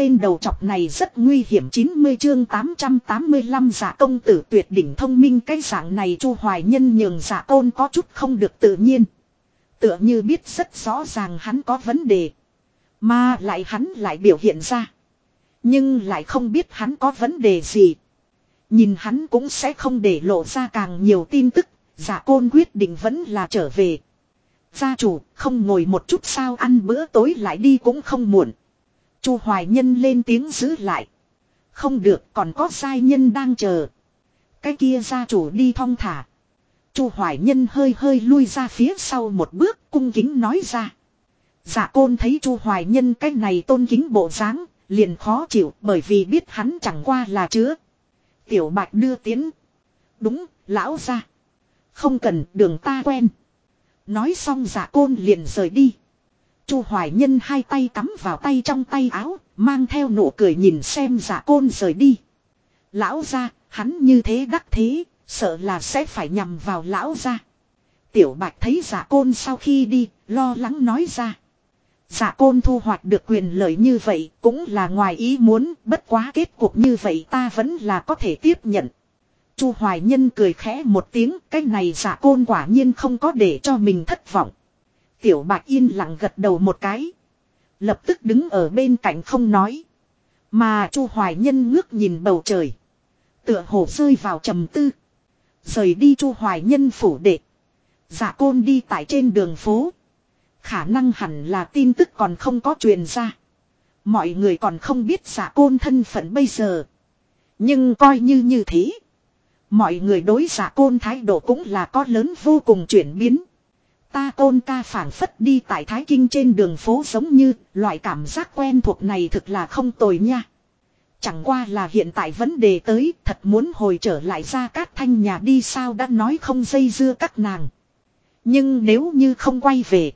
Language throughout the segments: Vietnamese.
tên đầu chọc này rất nguy hiểm 90 chương 885 giả công tử tuyệt đỉnh thông minh cái dạng này chu hoài nhân nhường giả tôn có chút không được tự nhiên. Tựa như biết rất rõ ràng hắn có vấn đề. Mà lại hắn lại biểu hiện ra. Nhưng lại không biết hắn có vấn đề gì. Nhìn hắn cũng sẽ không để lộ ra càng nhiều tin tức. Giả côn quyết định vẫn là trở về. Gia chủ, không ngồi một chút sao ăn bữa tối lại đi cũng không muộn. Chu Hoài Nhân lên tiếng giữ lại. Không được còn có sai nhân đang chờ. Cái kia gia chủ đi thong thả. Chu Hoài Nhân hơi hơi lui ra phía sau một bước cung kính nói ra. Dạ côn thấy Chu Hoài Nhân cái này tôn kính bộ dáng liền khó chịu bởi vì biết hắn chẳng qua là chứa. Tiểu Bạch đưa tiến. Đúng, lão ra. Không cần đường ta quen. Nói xong dạ côn liền rời đi. Chu Hoài Nhân hai tay cắm vào tay trong tay áo, mang theo nụ cười nhìn xem dạ côn rời đi. Lão ra, hắn như thế đắc thế, sợ là sẽ phải nhằm vào lão ra. Tiểu Bạch thấy dạ côn sau khi đi, lo lắng nói ra. Dạ côn thu hoạch được quyền lợi như vậy cũng là ngoài ý muốn, bất quá kết cục như vậy ta vẫn là có thể tiếp nhận. Chu Hoài Nhân cười khẽ một tiếng, cái này giả côn quả nhiên không có để cho mình thất vọng. Tiểu Bạch yên lặng gật đầu một cái. Lập tức đứng ở bên cạnh không nói. Mà Chu Hoài Nhân ngước nhìn bầu trời. Tựa hồ rơi vào trầm tư. Rời đi Chu Hoài Nhân phủ đệ. Giả côn đi tại trên đường phố. Khả năng hẳn là tin tức còn không có truyền ra. Mọi người còn không biết giả côn thân phận bây giờ. Nhưng coi như như thế. Mọi người đối giả côn thái độ cũng là có lớn vô cùng chuyển biến. Ta côn ca phản phất đi tại Thái Kinh trên đường phố giống như loại cảm giác quen thuộc này thực là không tồi nha. Chẳng qua là hiện tại vấn đề tới thật muốn hồi trở lại ra các thanh nhà đi sao đã nói không dây dưa các nàng. Nhưng nếu như không quay về.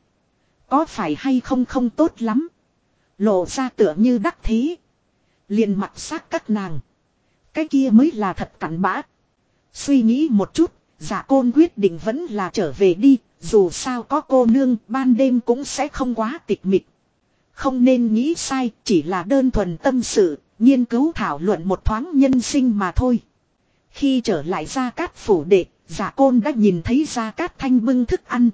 Có phải hay không không tốt lắm. Lộ ra tựa như đắc thế. liền mặt xác các nàng. Cái kia mới là thật cặn bã. Suy nghĩ một chút, giả côn quyết định vẫn là trở về đi, dù sao có cô nương ban đêm cũng sẽ không quá tịch mịch. Không nên nghĩ sai, chỉ là đơn thuần tâm sự, nghiên cứu thảo luận một thoáng nhân sinh mà thôi. Khi trở lại ra cát phủ đệ, giả côn đã nhìn thấy ra cát thanh bưng thức ăn.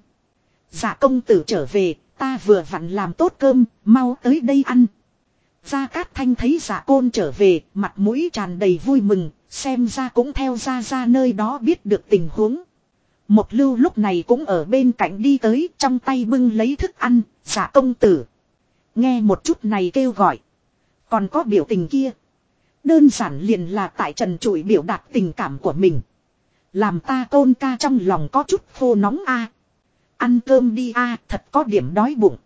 Giả công tử trở về, ta vừa vặn làm tốt cơm, mau tới đây ăn. Gia Cát Thanh thấy giả côn trở về, mặt mũi tràn đầy vui mừng, xem ra cũng theo ra ra nơi đó biết được tình huống. Một lưu lúc này cũng ở bên cạnh đi tới, trong tay bưng lấy thức ăn, giả công tử. Nghe một chút này kêu gọi. Còn có biểu tình kia. Đơn giản liền là tại trần trụi biểu đạt tình cảm của mình. Làm ta tôn ca trong lòng có chút khô nóng a Ăn cơm đi a thật có điểm đói bụng.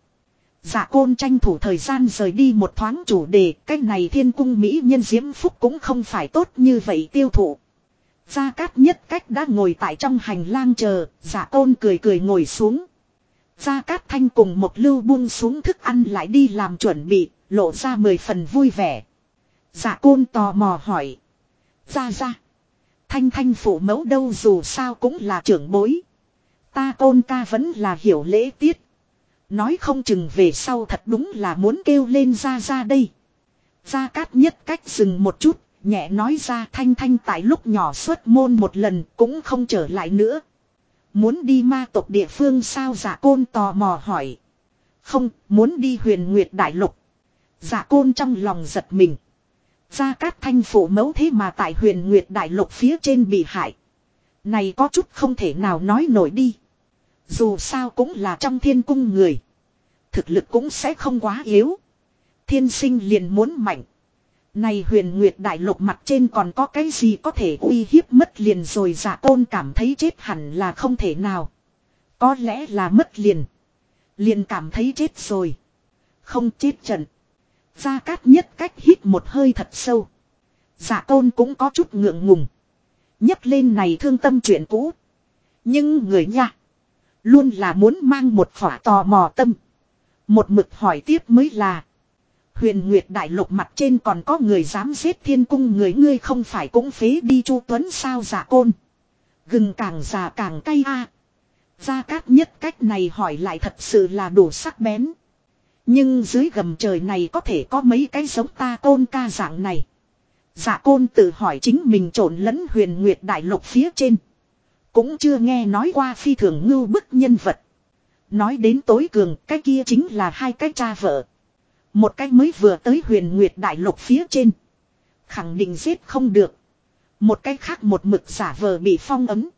Dạ côn tranh thủ thời gian rời đi một thoáng chủ đề, cách này thiên cung Mỹ nhân diễm phúc cũng không phải tốt như vậy tiêu thụ. Gia Cát nhất cách đã ngồi tại trong hành lang chờ, dạ giả tôn cười cười ngồi xuống. Gia Cát Thanh cùng một lưu buông xuống thức ăn lại đi làm chuẩn bị, lộ ra mười phần vui vẻ. Giả côn tò mò hỏi. Ra ra. Thanh thanh phụ mẫu đâu dù sao cũng là trưởng bối. Ta côn ca vẫn là hiểu lễ tiết. Nói không chừng về sau thật đúng là muốn kêu lên ra ra đây. Gia Cát nhất cách dừng một chút, nhẹ nói ra thanh thanh tại lúc nhỏ xuất môn một lần cũng không trở lại nữa. Muốn đi ma tộc địa phương sao giả côn tò mò hỏi. Không, muốn đi huyền nguyệt đại lục. Giả côn trong lòng giật mình. Gia Cát thanh phụ mẫu thế mà tại huyền nguyệt đại lục phía trên bị hại. Này có chút không thể nào nói nổi đi. Dù sao cũng là trong thiên cung người. Thực lực cũng sẽ không quá yếu. Thiên sinh liền muốn mạnh. Này huyền nguyệt đại lục mặt trên còn có cái gì có thể uy hiếp mất liền rồi giả tôn cảm thấy chết hẳn là không thể nào. Có lẽ là mất liền. Liền cảm thấy chết rồi. Không chết trận. Gia Cát nhất cách hít một hơi thật sâu. Giả tôn cũng có chút ngượng ngùng. nhấc lên này thương tâm chuyện cũ. Nhưng người nha. Luôn là muốn mang một phỏa tò mò tâm. Một mực hỏi tiếp mới là. Huyền Nguyệt Đại Lục mặt trên còn có người dám giết thiên cung người, ngươi không phải cũng phế đi Chu Tuấn sao giả côn. Gừng càng già càng cay a. Gia Cát nhất cách này hỏi lại thật sự là đủ sắc bén. Nhưng dưới gầm trời này có thể có mấy cái giống ta tôn ca dạng này. giả côn tự hỏi chính mình trộn lẫn huyền nguyệt đại lục phía trên. Cũng chưa nghe nói qua phi thường ngưu bức nhân vật. Nói đến tối cường, cái kia chính là hai cái cha vợ. Một cái mới vừa tới huyền nguyệt đại lục phía trên. Khẳng định giết không được. Một cái khác một mực giả vờ bị phong ấm.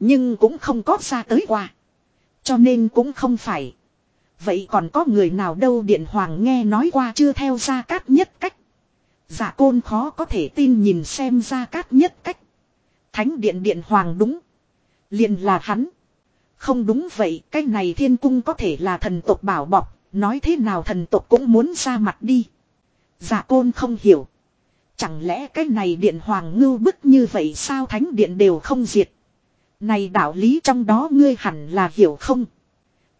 Nhưng cũng không có ra tới qua. Cho nên cũng không phải. Vậy còn có người nào đâu Điện Hoàng nghe nói qua chưa theo ra cát nhất cách. Giả côn khó có thể tin nhìn xem ra cát nhất cách. Thánh điện Điện Hoàng đúng. liền là hắn. Không đúng vậy, cái này thiên cung có thể là thần tộc bảo bọc, nói thế nào thần tộc cũng muốn ra mặt đi. Giả côn không hiểu. Chẳng lẽ cái này điện hoàng ngưu bức như vậy sao thánh điện đều không diệt. Này đạo lý trong đó ngươi hẳn là hiểu không?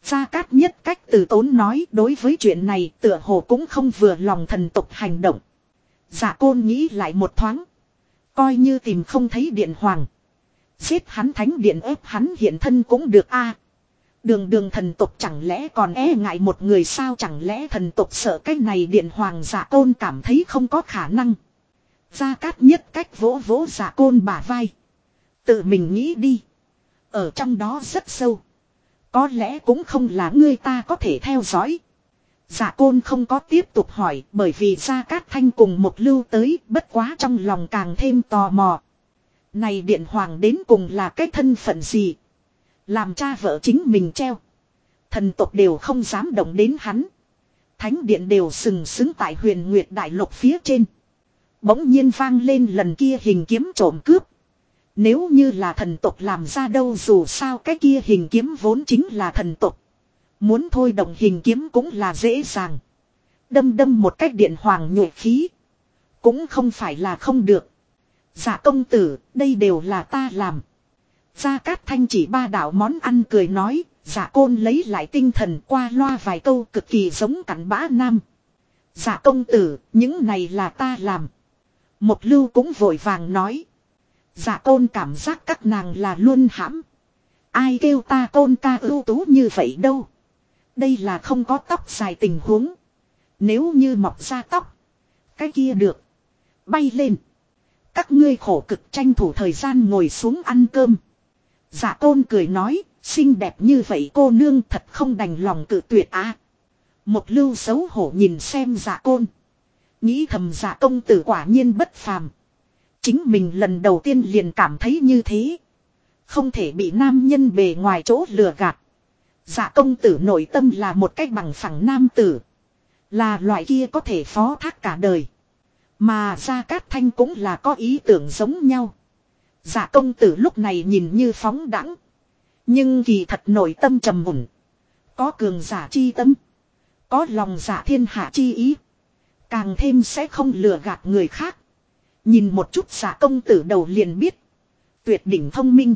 Gia Cát nhất cách từ tốn nói đối với chuyện này tựa hồ cũng không vừa lòng thần tục hành động. Giả côn nghĩ lại một thoáng. Coi như tìm không thấy điện hoàng. Giết hắn thánh điện ép hắn hiện thân cũng được a đường đường thần tục chẳng lẽ còn e ngại một người sao chẳng lẽ thần tục sợ cái này điện hoàng giả côn cảm thấy không có khả năng. Gia Cát nhất cách vỗ vỗ giả côn bả vai. Tự mình nghĩ đi. Ở trong đó rất sâu. Có lẽ cũng không là người ta có thể theo dõi. giả côn không có tiếp tục hỏi, bởi vì Gia Cát Thanh cùng một lưu tới, bất quá trong lòng càng thêm tò mò. Này điện hoàng đến cùng là cái thân phận gì? Làm cha vợ chính mình treo. Thần tộc đều không dám động đến hắn. Thánh điện đều sừng sững tại huyền nguyệt đại lục phía trên. Bỗng nhiên vang lên lần kia hình kiếm trộm cướp. Nếu như là thần tộc làm ra đâu dù sao cái kia hình kiếm vốn chính là thần tộc. Muốn thôi động hình kiếm cũng là dễ dàng. Đâm đâm một cách điện hoàng nhộ khí. Cũng không phải là không được. Dạ công tử, đây đều là ta làm. Gia Cát Thanh chỉ ba đạo món ăn cười nói, dạ côn lấy lại tinh thần qua loa vài câu cực kỳ giống cặn bã nam. Dạ công tử, những này là ta làm. Một lưu cũng vội vàng nói. Dạ côn cảm giác các nàng là luôn hãm. Ai kêu ta côn ca ưu tú như vậy đâu. Đây là không có tóc dài tình huống. Nếu như mọc ra tóc. Cái kia được. Bay lên. Các ngươi khổ cực tranh thủ thời gian ngồi xuống ăn cơm. Dạ tôn cười nói. Xinh đẹp như vậy cô nương thật không đành lòng cự tuyệt á. Một lưu xấu hổ nhìn xem dạ côn. Nghĩ thầm dạ công tử quả nhiên bất phàm. Chính mình lần đầu tiên liền cảm thấy như thế. Không thể bị nam nhân bề ngoài chỗ lừa gạt. Dạ công tử nội tâm là một cách bằng phẳng nam tử. Là loại kia có thể phó thác cả đời. Mà Gia Cát Thanh cũng là có ý tưởng giống nhau. Dạ công tử lúc này nhìn như phóng đẳng. Nhưng kỳ thật nội tâm trầm mùn. Có cường giả chi tâm. Có lòng giả thiên hạ chi ý. Càng thêm sẽ không lừa gạt người khác. Nhìn một chút giả công tử đầu liền biết. Tuyệt đỉnh thông minh.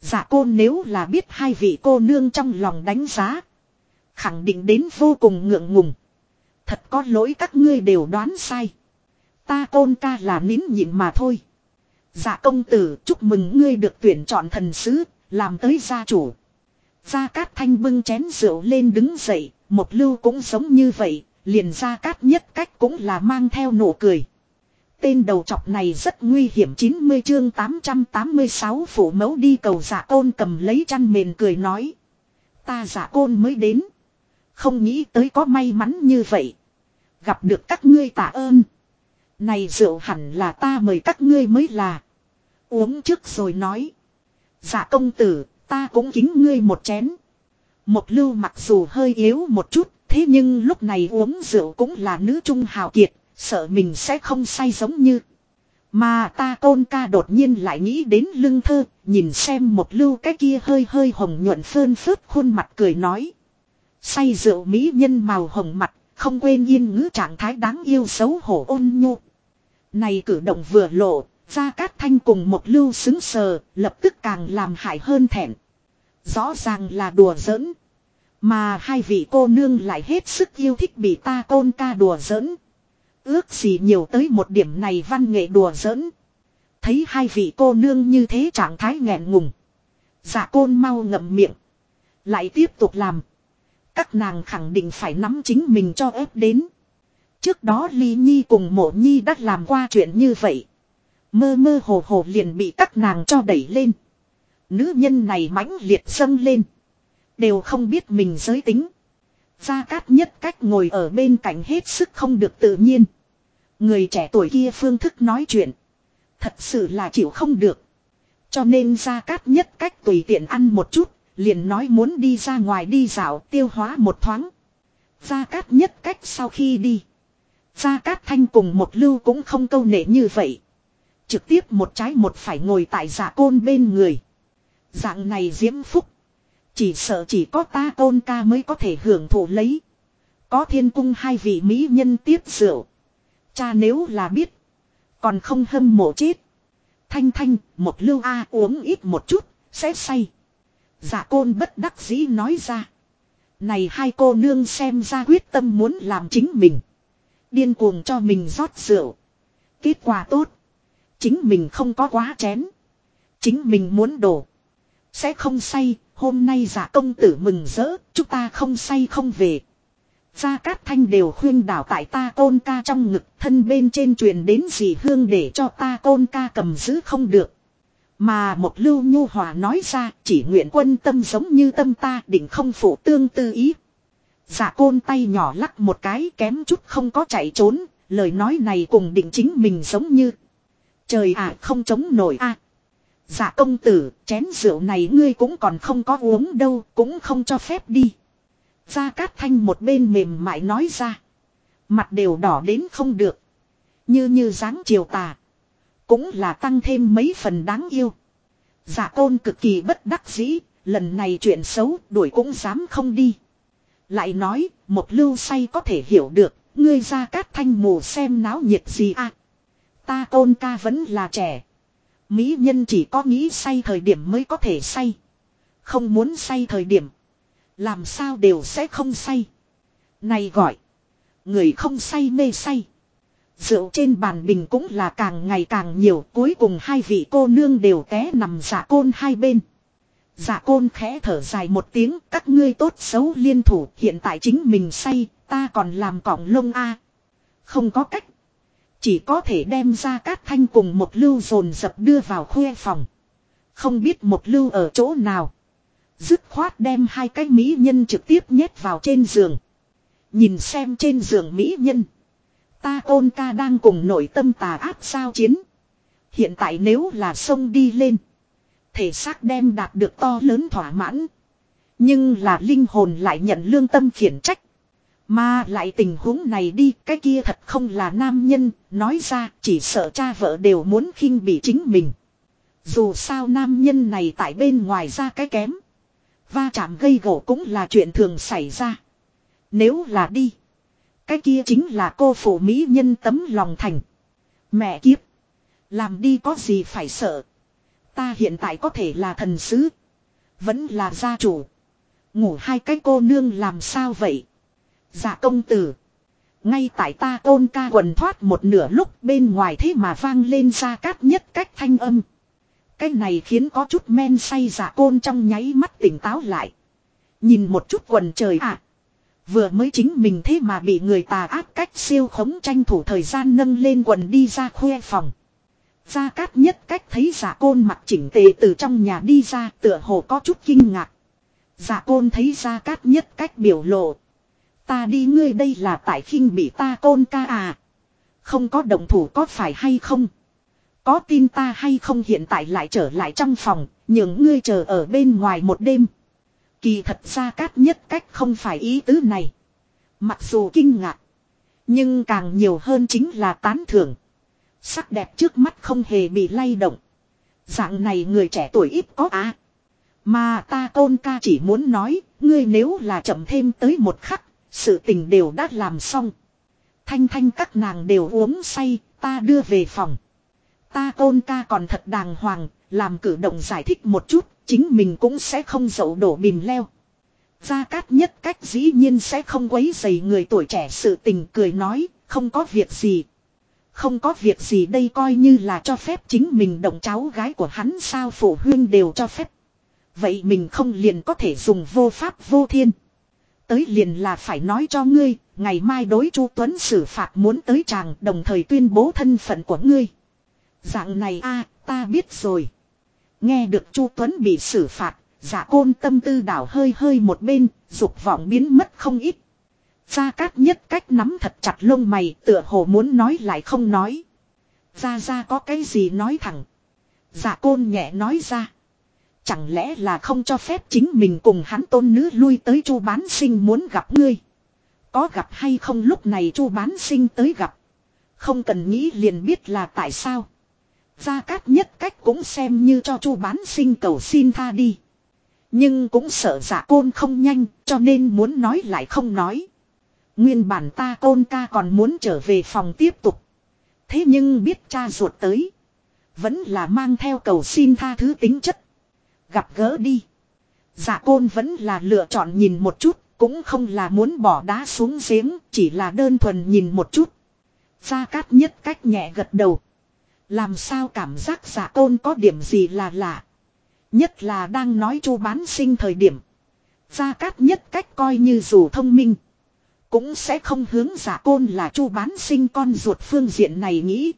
Giả cô nếu là biết hai vị cô nương trong lòng đánh giá. Khẳng định đến vô cùng ngượng ngùng. Thật có lỗi các ngươi đều đoán sai. Ta côn ca là nín nhịn mà thôi. Dạ công tử chúc mừng ngươi được tuyển chọn thần sứ, làm tới gia chủ. Gia Cát Thanh bưng chén rượu lên đứng dậy, một lưu cũng giống như vậy, liền Gia Cát nhất cách cũng là mang theo nụ cười. Tên đầu chọc này rất nguy hiểm 90 chương 886 phủ mẫu đi cầu giả côn cầm lấy chăn mền cười nói. Ta giả côn mới đến. Không nghĩ tới có may mắn như vậy. Gặp được các ngươi tạ ơn. Này rượu hẳn là ta mời các ngươi mới là. Uống trước rồi nói. dạ công tử, ta cũng kính ngươi một chén. Một lưu mặc dù hơi yếu một chút, thế nhưng lúc này uống rượu cũng là nữ trung hào kiệt, Sợ mình sẽ không say giống như. Mà ta tôn ca đột nhiên lại nghĩ đến lưng thơ, nhìn xem một lưu cái kia hơi hơi hồng nhuận phơn phớt khuôn mặt cười nói. Say rượu mỹ nhân màu hồng mặt, không quên yên ngữ trạng thái đáng yêu xấu hổ ôn nhu. Này cử động vừa lộ, ra cát thanh cùng một lưu xứng sờ, lập tức càng làm hại hơn thẹn. Rõ ràng là đùa giỡn. Mà hai vị cô nương lại hết sức yêu thích bị ta côn ca đùa giỡn. Ước gì nhiều tới một điểm này văn nghệ đùa giỡn. Thấy hai vị cô nương như thế trạng thái nghẹn ngùng. Dạ côn mau ngậm miệng. Lại tiếp tục làm. Các nàng khẳng định phải nắm chính mình cho ép đến. Trước đó Ly Nhi cùng mộ Nhi đã làm qua chuyện như vậy. Mơ mơ hồ hồ liền bị các nàng cho đẩy lên. Nữ nhân này mãnh liệt dâng lên. Đều không biết mình giới tính. Gia Cát nhất cách ngồi ở bên cạnh hết sức không được tự nhiên. Người trẻ tuổi kia phương thức nói chuyện. Thật sự là chịu không được. Cho nên Gia Cát nhất cách tùy tiện ăn một chút. Liền nói muốn đi ra ngoài đi dạo, tiêu hóa một thoáng. Gia Cát nhất cách sau khi đi. Gia Cát Thanh cùng một lưu cũng không câu nệ như vậy. Trực tiếp một trái một phải ngồi tại giả côn bên người. Dạng này diễm phúc. Chỉ sợ chỉ có ta côn ca mới có thể hưởng thụ lấy. Có thiên cung hai vị mỹ nhân tiếp rượu. Cha nếu là biết. Còn không hâm mộ chết. Thanh thanh, một lưu A uống ít một chút, sẽ say. Giả côn bất đắc dĩ nói ra. Này hai cô nương xem ra quyết tâm muốn làm chính mình. Điên cuồng cho mình rót rượu. Kết quả tốt. Chính mình không có quá chén. Chính mình muốn đổ. Sẽ không say, hôm nay giả công tử mừng rỡ, chúng ta không say không về. Gia Cát Thanh đều khuyên đảo tại ta côn ca trong ngực thân bên trên truyền đến gì hương để cho ta côn ca cầm giữ không được. Mà một lưu nhu hòa nói ra chỉ nguyện quân tâm giống như tâm ta định không phụ tương tư ý. Giả côn tay nhỏ lắc một cái kém chút không có chạy trốn, lời nói này cùng định chính mình giống như. Trời ạ không chống nổi a. À. Dạ công tử, chén rượu này ngươi cũng còn không có uống đâu, cũng không cho phép đi. Gia Cát Thanh một bên mềm mại nói ra. Mặt đều đỏ đến không được. Như như dáng chiều tà. Cũng là tăng thêm mấy phần đáng yêu. Giả côn cực kỳ bất đắc dĩ, lần này chuyện xấu đuổi cũng dám không đi. Lại nói, một lưu say có thể hiểu được, ngươi ra cát thanh mù xem náo nhiệt gì à. Ta tôn ca vẫn là trẻ. Mỹ nhân chỉ có nghĩ say thời điểm mới có thể say. Không muốn say thời điểm. Làm sao đều sẽ không say. Này gọi. Người không say mê say. Rượu trên bàn bình cũng là càng ngày càng nhiều. Cuối cùng hai vị cô nương đều té nằm giả côn hai bên dạ côn khẽ thở dài một tiếng. Các ngươi tốt xấu liên thủ. Hiện tại chính mình say. Ta còn làm cỏng lông a Không có cách. Chỉ có thể đem ra cát thanh cùng một lưu dồn dập đưa vào khuê phòng. Không biết một lưu ở chỗ nào. Dứt khoát đem hai cái mỹ nhân trực tiếp nhét vào trên giường. Nhìn xem trên giường mỹ nhân. Ta ôn ca đang cùng nội tâm tà áp sao chiến. Hiện tại nếu là sông đi lên. Thể xác đem đạt được to lớn thỏa mãn. Nhưng là linh hồn lại nhận lương tâm khiển trách. Mà lại tình huống này đi, cái kia thật không là nam nhân, nói ra chỉ sợ cha vợ đều muốn khinh bị chính mình. Dù sao nam nhân này tại bên ngoài ra cái kém. Va chạm gây gỗ cũng là chuyện thường xảy ra. Nếu là đi. Cái kia chính là cô phụ mỹ nhân tấm lòng thành. Mẹ kiếp. Làm đi có gì phải sợ. Ta hiện tại có thể là thần sứ. Vẫn là gia chủ. Ngủ hai cái cô nương làm sao vậy. Dạ công tử. Ngay tại ta tôn ca quần thoát một nửa lúc bên ngoài thế mà vang lên ra cát nhất cách thanh âm. Cái này khiến có chút men say giả côn trong nháy mắt tỉnh táo lại. Nhìn một chút quần trời ạ. À. Vừa mới chính mình thế mà bị người tà áp cách siêu khống tranh thủ thời gian nâng lên quần đi ra khuê phòng. Gia Cát nhất cách thấy giả côn mặt chỉnh tề từ trong nhà đi ra tựa hồ có chút kinh ngạc. Giả côn thấy Gia Cát nhất cách biểu lộ. Ta đi ngươi đây là tại khinh bị ta côn ca à. Không có động thủ có phải hay không? Có tin ta hay không hiện tại lại trở lại trong phòng, những ngươi chờ ở bên ngoài một đêm. Kỳ thật ra cát nhất cách không phải ý tứ này. Mặc dù kinh ngạc, nhưng càng nhiều hơn chính là tán thưởng. Sắc đẹp trước mắt không hề bị lay động. Dạng này người trẻ tuổi ít có á. Mà ta tôn ca chỉ muốn nói, ngươi nếu là chậm thêm tới một khắc, sự tình đều đã làm xong. Thanh thanh các nàng đều uống say, ta đưa về phòng. Ta tôn ca còn thật đàng hoàng, làm cử động giải thích một chút, chính mình cũng sẽ không dậu đổ bìm leo. Gia Cát nhất cách dĩ nhiên sẽ không quấy dày người tuổi trẻ sự tình cười nói, không có việc gì. Không có việc gì đây coi như là cho phép chính mình động cháu gái của hắn sao phụ huynh đều cho phép. Vậy mình không liền có thể dùng vô pháp vô thiên. tới liền là phải nói cho ngươi, ngày mai đối Chu Tuấn xử phạt muốn tới chàng đồng thời tuyên bố thân phận của ngươi. Dạng này a ta biết rồi. Nghe được Chu Tuấn bị xử phạt, giả côn tâm tư đảo hơi hơi một bên, dục vọng biến mất không ít. Gia Cát nhất cách nắm thật chặt lông mày, tựa hồ muốn nói lại không nói. Gia Gia có cái gì nói thẳng. Giả côn nhẹ nói ra. Chẳng lẽ là không cho phép chính mình cùng hắn tôn nữ lui tới chu bán sinh muốn gặp ngươi. Có gặp hay không lúc này chu bán sinh tới gặp. Không cần nghĩ liền biết là tại sao. Gia Cát nhất cách cũng xem như cho chu bán sinh cầu xin tha đi. Nhưng cũng sợ giả côn không nhanh, cho nên muốn nói lại không nói. Nguyên bản ta côn ca còn muốn trở về phòng tiếp tục. Thế nhưng biết cha ruột tới. Vẫn là mang theo cầu xin tha thứ tính chất. Gặp gỡ đi. Dạ côn vẫn là lựa chọn nhìn một chút. Cũng không là muốn bỏ đá xuống giếng. Chỉ là đơn thuần nhìn một chút. Gia cát nhất cách nhẹ gật đầu. Làm sao cảm giác giả côn có điểm gì là lạ. Nhất là đang nói chu bán sinh thời điểm. Gia cát nhất cách coi như dù thông minh. Cũng sẽ không hướng giả côn là chu bán sinh con ruột phương diện này nghĩ.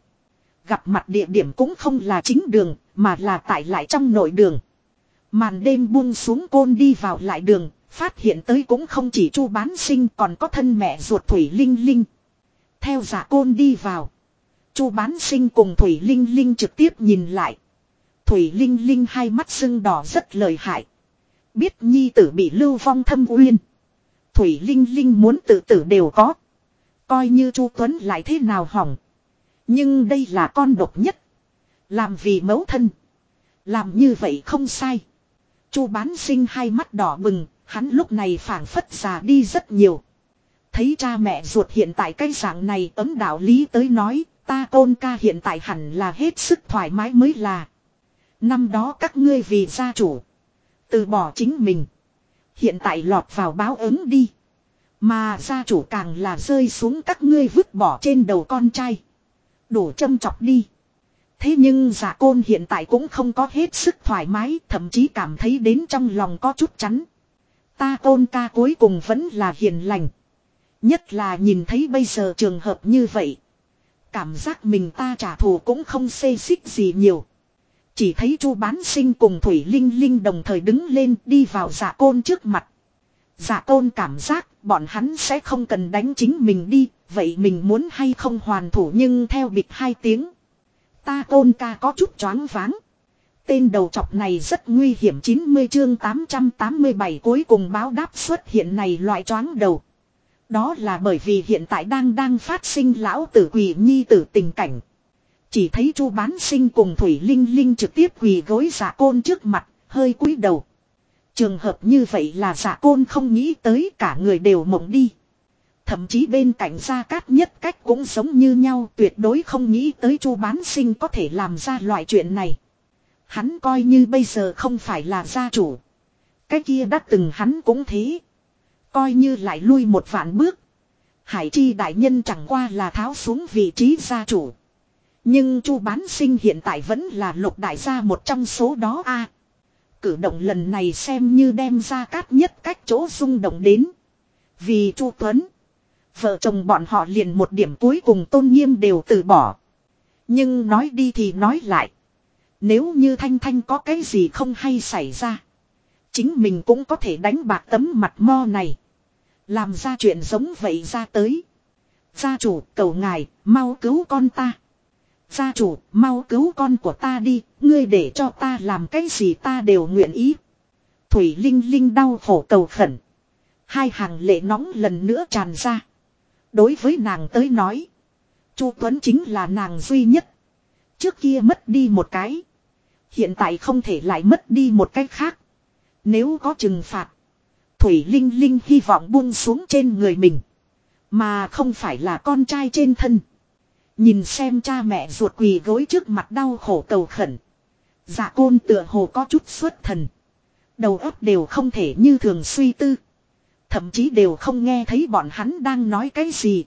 Gặp mặt địa điểm cũng không là chính đường, mà là tại lại trong nội đường. Màn đêm buông xuống côn đi vào lại đường, phát hiện tới cũng không chỉ chu bán sinh còn có thân mẹ ruột Thủy Linh Linh. Theo giả côn đi vào. chu bán sinh cùng Thủy Linh Linh trực tiếp nhìn lại. Thủy Linh Linh hai mắt sưng đỏ rất lời hại. Biết nhi tử bị lưu vong thâm uyên. Thủy Linh Linh muốn tự tử đều có. Coi như Chu Tuấn lại thế nào hỏng. Nhưng đây là con độc nhất. Làm vì mẫu thân. Làm như vậy không sai. Chu bán sinh hai mắt đỏ bừng, hắn lúc này phảng phất già đi rất nhiều. Thấy cha mẹ ruột hiện tại cái dạng này ấm đạo lý tới nói, ta côn ca hiện tại hẳn là hết sức thoải mái mới là. Năm đó các ngươi vì gia chủ. Từ bỏ chính mình. Hiện tại lọt vào báo ứng đi. Mà gia chủ càng là rơi xuống các ngươi vứt bỏ trên đầu con trai. Đủ châm chọc đi. Thế nhưng giả côn hiện tại cũng không có hết sức thoải mái, thậm chí cảm thấy đến trong lòng có chút chắn. Ta côn ca cuối cùng vẫn là hiền lành. Nhất là nhìn thấy bây giờ trường hợp như vậy. Cảm giác mình ta trả thù cũng không xê xích gì nhiều. Chỉ thấy chu bán sinh cùng Thủy Linh Linh đồng thời đứng lên đi vào giả côn trước mặt. Giả côn cảm giác bọn hắn sẽ không cần đánh chính mình đi, vậy mình muốn hay không hoàn thủ nhưng theo bịch hai tiếng. Ta côn ca có chút choáng váng. Tên đầu chọc này rất nguy hiểm 90 chương 887 cuối cùng báo đáp xuất hiện này loại choáng đầu. Đó là bởi vì hiện tại đang đang phát sinh lão tử quỷ nhi tử tình cảnh. Chỉ thấy chu bán sinh cùng Thủy Linh Linh trực tiếp quỳ gối giả côn trước mặt, hơi cúi đầu. Trường hợp như vậy là giả côn không nghĩ tới cả người đều mộng đi. Thậm chí bên cạnh gia cát nhất cách cũng giống như nhau tuyệt đối không nghĩ tới chu bán sinh có thể làm ra loại chuyện này. Hắn coi như bây giờ không phải là gia chủ. Cái kia đã từng hắn cũng thế. Coi như lại lui một vạn bước. Hải chi đại nhân chẳng qua là tháo xuống vị trí gia chủ. Nhưng chu bán sinh hiện tại vẫn là lục đại gia một trong số đó a Cử động lần này xem như đem ra cát nhất cách chỗ rung động đến. Vì chu Tuấn. Vợ chồng bọn họ liền một điểm cuối cùng tôn nghiêm đều từ bỏ. Nhưng nói đi thì nói lại. Nếu như Thanh Thanh có cái gì không hay xảy ra. Chính mình cũng có thể đánh bạc tấm mặt mo này. Làm ra chuyện giống vậy ra tới. Gia chủ, cầu ngài, mau cứu con ta. Gia chủ, mau cứu con của ta đi, ngươi để cho ta làm cái gì ta đều nguyện ý. Thủy Linh Linh đau khổ cầu khẩn. Hai hàng lệ nóng lần nữa tràn ra. Đối với nàng tới nói. Chu Tuấn chính là nàng duy nhất. Trước kia mất đi một cái. Hiện tại không thể lại mất đi một cái khác. Nếu có trừng phạt. Thủy Linh Linh hy vọng buông xuống trên người mình. Mà không phải là con trai trên thân. Nhìn xem cha mẹ ruột quỳ gối trước mặt đau khổ cầu khẩn. Dạ côn tựa hồ có chút xuất thần. Đầu óc đều không thể như thường suy tư. Thậm chí đều không nghe thấy bọn hắn đang nói cái gì.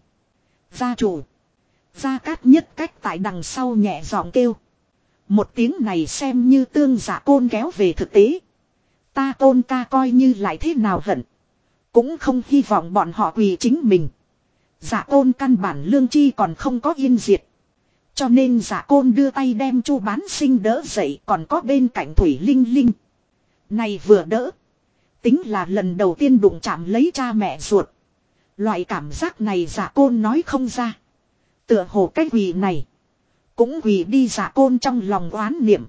Gia chủ. Gia cát nhất cách tại đằng sau nhẹ giọng kêu. Một tiếng này xem như tương giả côn kéo về thực tế. Ta côn ca coi như lại thế nào hận. Cũng không hy vọng bọn họ quỳ chính mình. Giả côn căn bản lương chi còn không có yên diệt. Cho nên giả côn đưa tay đem chu bán sinh đỡ dậy, còn có bên cạnh thủy linh linh. Này vừa đỡ. Tính là lần đầu tiên đụng chạm lấy cha mẹ ruột. Loại cảm giác này giả côn nói không ra. Tựa hồ cái quỷ này. Cũng quỷ đi giả côn trong lòng oán niệm.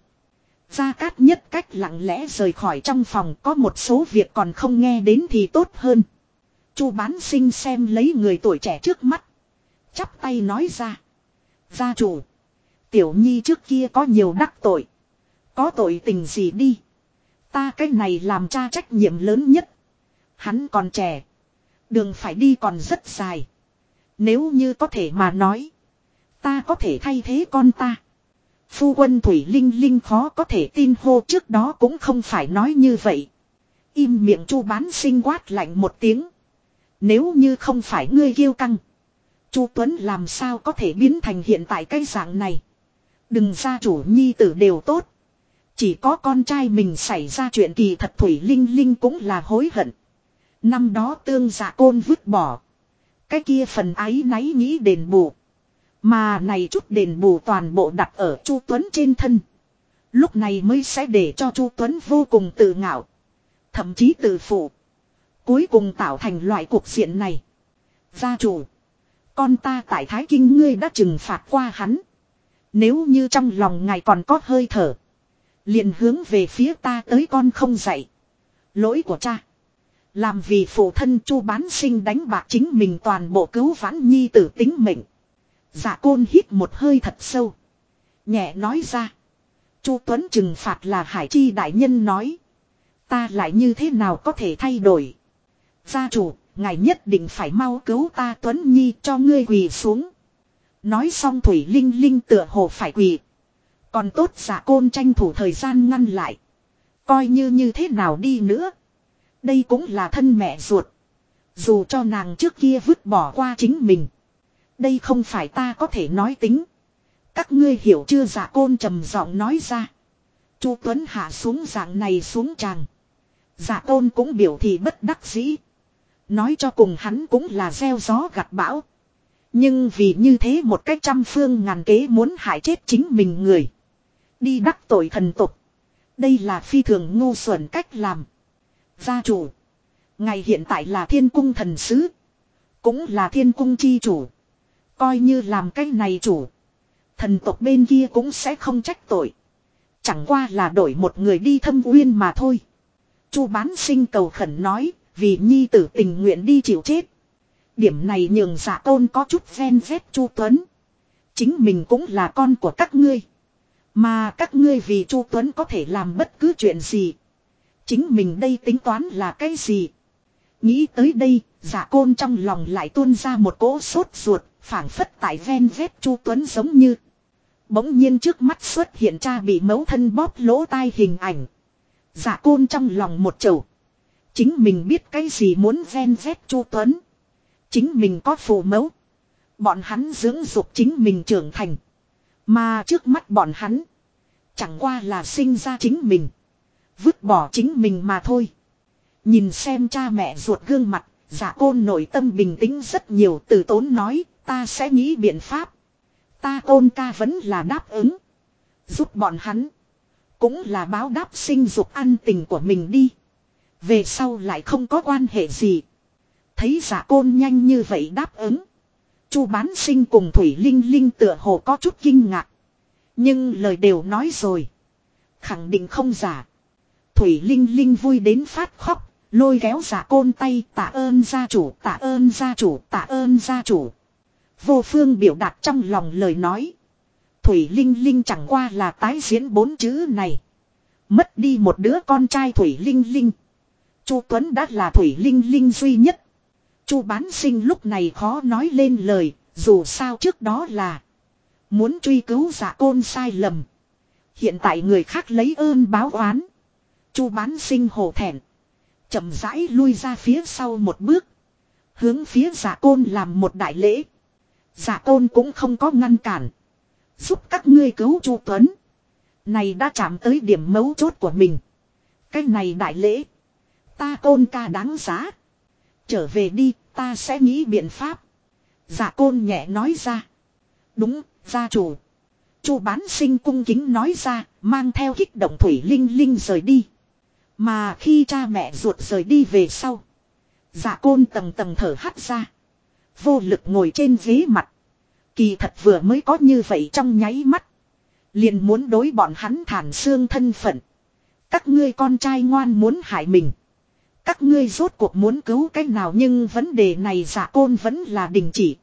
Gia Cát nhất cách lặng lẽ rời khỏi trong phòng, có một số việc còn không nghe đến thì tốt hơn. Chu bán sinh xem lấy người tuổi trẻ trước mắt. Chắp tay nói ra. Gia chủ. Tiểu nhi trước kia có nhiều đắc tội. Có tội tình gì đi. Ta cái này làm cha trách nhiệm lớn nhất. Hắn còn trẻ. Đường phải đi còn rất dài. Nếu như có thể mà nói. Ta có thể thay thế con ta. Phu quân Thủy Linh Linh khó có thể tin hô trước đó cũng không phải nói như vậy. Im miệng chu bán sinh quát lạnh một tiếng. Nếu như không phải ngươi kiêu căng. Chu Tuấn làm sao có thể biến thành hiện tại cái dạng này. Đừng ra chủ nhi tử đều tốt. Chỉ có con trai mình xảy ra chuyện kỳ thật Thủy Linh Linh cũng là hối hận. Năm đó tương giả côn vứt bỏ. Cái kia phần ái náy nghĩ đền bù. Mà này chút đền bù toàn bộ đặt ở Chu Tuấn trên thân. Lúc này mới sẽ để cho Chu Tuấn vô cùng tự ngạo. Thậm chí tự phụ. Cuối cùng tạo thành loại cuộc diện này. Gia chủ. Con ta tại Thái Kinh ngươi đã trừng phạt qua hắn. Nếu như trong lòng ngài còn có hơi thở. Liền hướng về phía ta tới con không dạy. Lỗi của cha. Làm vì phụ thân chu bán sinh đánh bạc chính mình toàn bộ cứu vãn nhi tử tính mệnh. Dạ côn hít một hơi thật sâu. Nhẹ nói ra. Chu Tuấn trừng phạt là Hải Chi đại nhân nói. Ta lại như thế nào có thể thay đổi. Gia chủ, ngài nhất định phải mau cứu ta Tuấn Nhi cho ngươi quỳ xuống. Nói xong Thủy Linh Linh tựa hồ phải quỳ. Còn tốt giả côn tranh thủ thời gian ngăn lại. Coi như như thế nào đi nữa. Đây cũng là thân mẹ ruột. Dù cho nàng trước kia vứt bỏ qua chính mình. Đây không phải ta có thể nói tính. Các ngươi hiểu chưa giả côn trầm giọng nói ra. Chu Tuấn hạ xuống dạng này xuống chàng. Giả côn cũng biểu thị bất đắc dĩ. Nói cho cùng hắn cũng là gieo gió gặt bão. Nhưng vì như thế một cách trăm phương ngàn kế muốn hại chết chính mình người. Đi đắc tội thần tục. Đây là phi thường ngu xuẩn cách làm. Gia chủ. Ngài hiện tại là thiên cung thần sứ. Cũng là thiên cung chi chủ. Coi như làm cái này chủ. Thần tộc bên kia cũng sẽ không trách tội. Chẳng qua là đổi một người đi thâm uyên mà thôi. Chu bán sinh cầu khẩn nói, vì nhi tử tình nguyện đi chịu chết. Điểm này nhường giả tôn có chút ven vét chu tuấn. Chính mình cũng là con của các ngươi. Mà các ngươi vì chu tuấn có thể làm bất cứ chuyện gì. Chính mình đây tính toán là cái gì? Nghĩ tới đây, giả côn trong lòng lại tuôn ra một cỗ sốt ruột, phảng phất tại ven vét Chu Tuấn giống như. Bỗng nhiên trước mắt xuất hiện cha bị mấu thân bóp lỗ tai hình ảnh. Giả côn trong lòng một chầu. Chính mình biết cái gì muốn ven vét Chu Tuấn. Chính mình có phụ mẫu. Bọn hắn dưỡng dục chính mình trưởng thành. Mà trước mắt bọn hắn. Chẳng qua là sinh ra chính mình. Vứt bỏ chính mình mà thôi. Nhìn xem cha mẹ ruột gương mặt. Giả côn nội tâm bình tĩnh rất nhiều từ tốn nói, Ta sẽ nghĩ biện pháp. Ta côn ca vẫn là đáp ứng. Giúp bọn hắn. Cũng là báo đáp sinh dục ăn tình của mình đi. Về sau lại không có quan hệ gì. Thấy giả côn nhanh như vậy đáp ứng. Chu bán sinh cùng Thủy Linh Linh tựa hồ có chút kinh ngạc. Nhưng lời đều nói rồi. Khẳng định không giả. Thủy Linh Linh vui đến phát khóc. Lôi kéo giả côn tay, tạ ơn gia chủ, tạ ơn gia chủ, tạ ơn gia chủ. Vô phương biểu đạt trong lòng lời nói. Thủy Linh Linh chẳng qua là tái diễn bốn chữ này. Mất đi một đứa con trai Thủy Linh Linh. Chu Tuấn đã là Thủy Linh Linh duy nhất. Chu bán sinh lúc này khó nói lên lời, dù sao trước đó là muốn truy cứu giả côn sai lầm. Hiện tại người khác lấy ơn báo oán. Chu bán sinh hổ thẹn. chậm rãi lui ra phía sau một bước. Hướng phía giả côn làm một đại lễ. Giả côn cũng không có ngăn cản. Giúp các ngươi cứu Chu Tuấn. Này đã chạm tới điểm mấu chốt của mình. Cái này đại lễ. Ta côn ca đáng giá. Trở về đi, ta sẽ nghĩ biện pháp. Dạ côn nhẹ nói ra. Đúng, gia chủ. Chu bán sinh cung kính nói ra, mang theo kích động thủy linh linh rời đi. Mà khi cha mẹ ruột rời đi về sau. Dạ côn tầng tầng thở hắt ra. Vô lực ngồi trên ghế mặt. Kỳ thật vừa mới có như vậy trong nháy mắt. Liền muốn đối bọn hắn thản xương thân phận. Các ngươi con trai ngoan muốn hại mình. Các ngươi rốt cuộc muốn cứu cách nào nhưng vấn đề này giả côn vẫn là đình chỉ.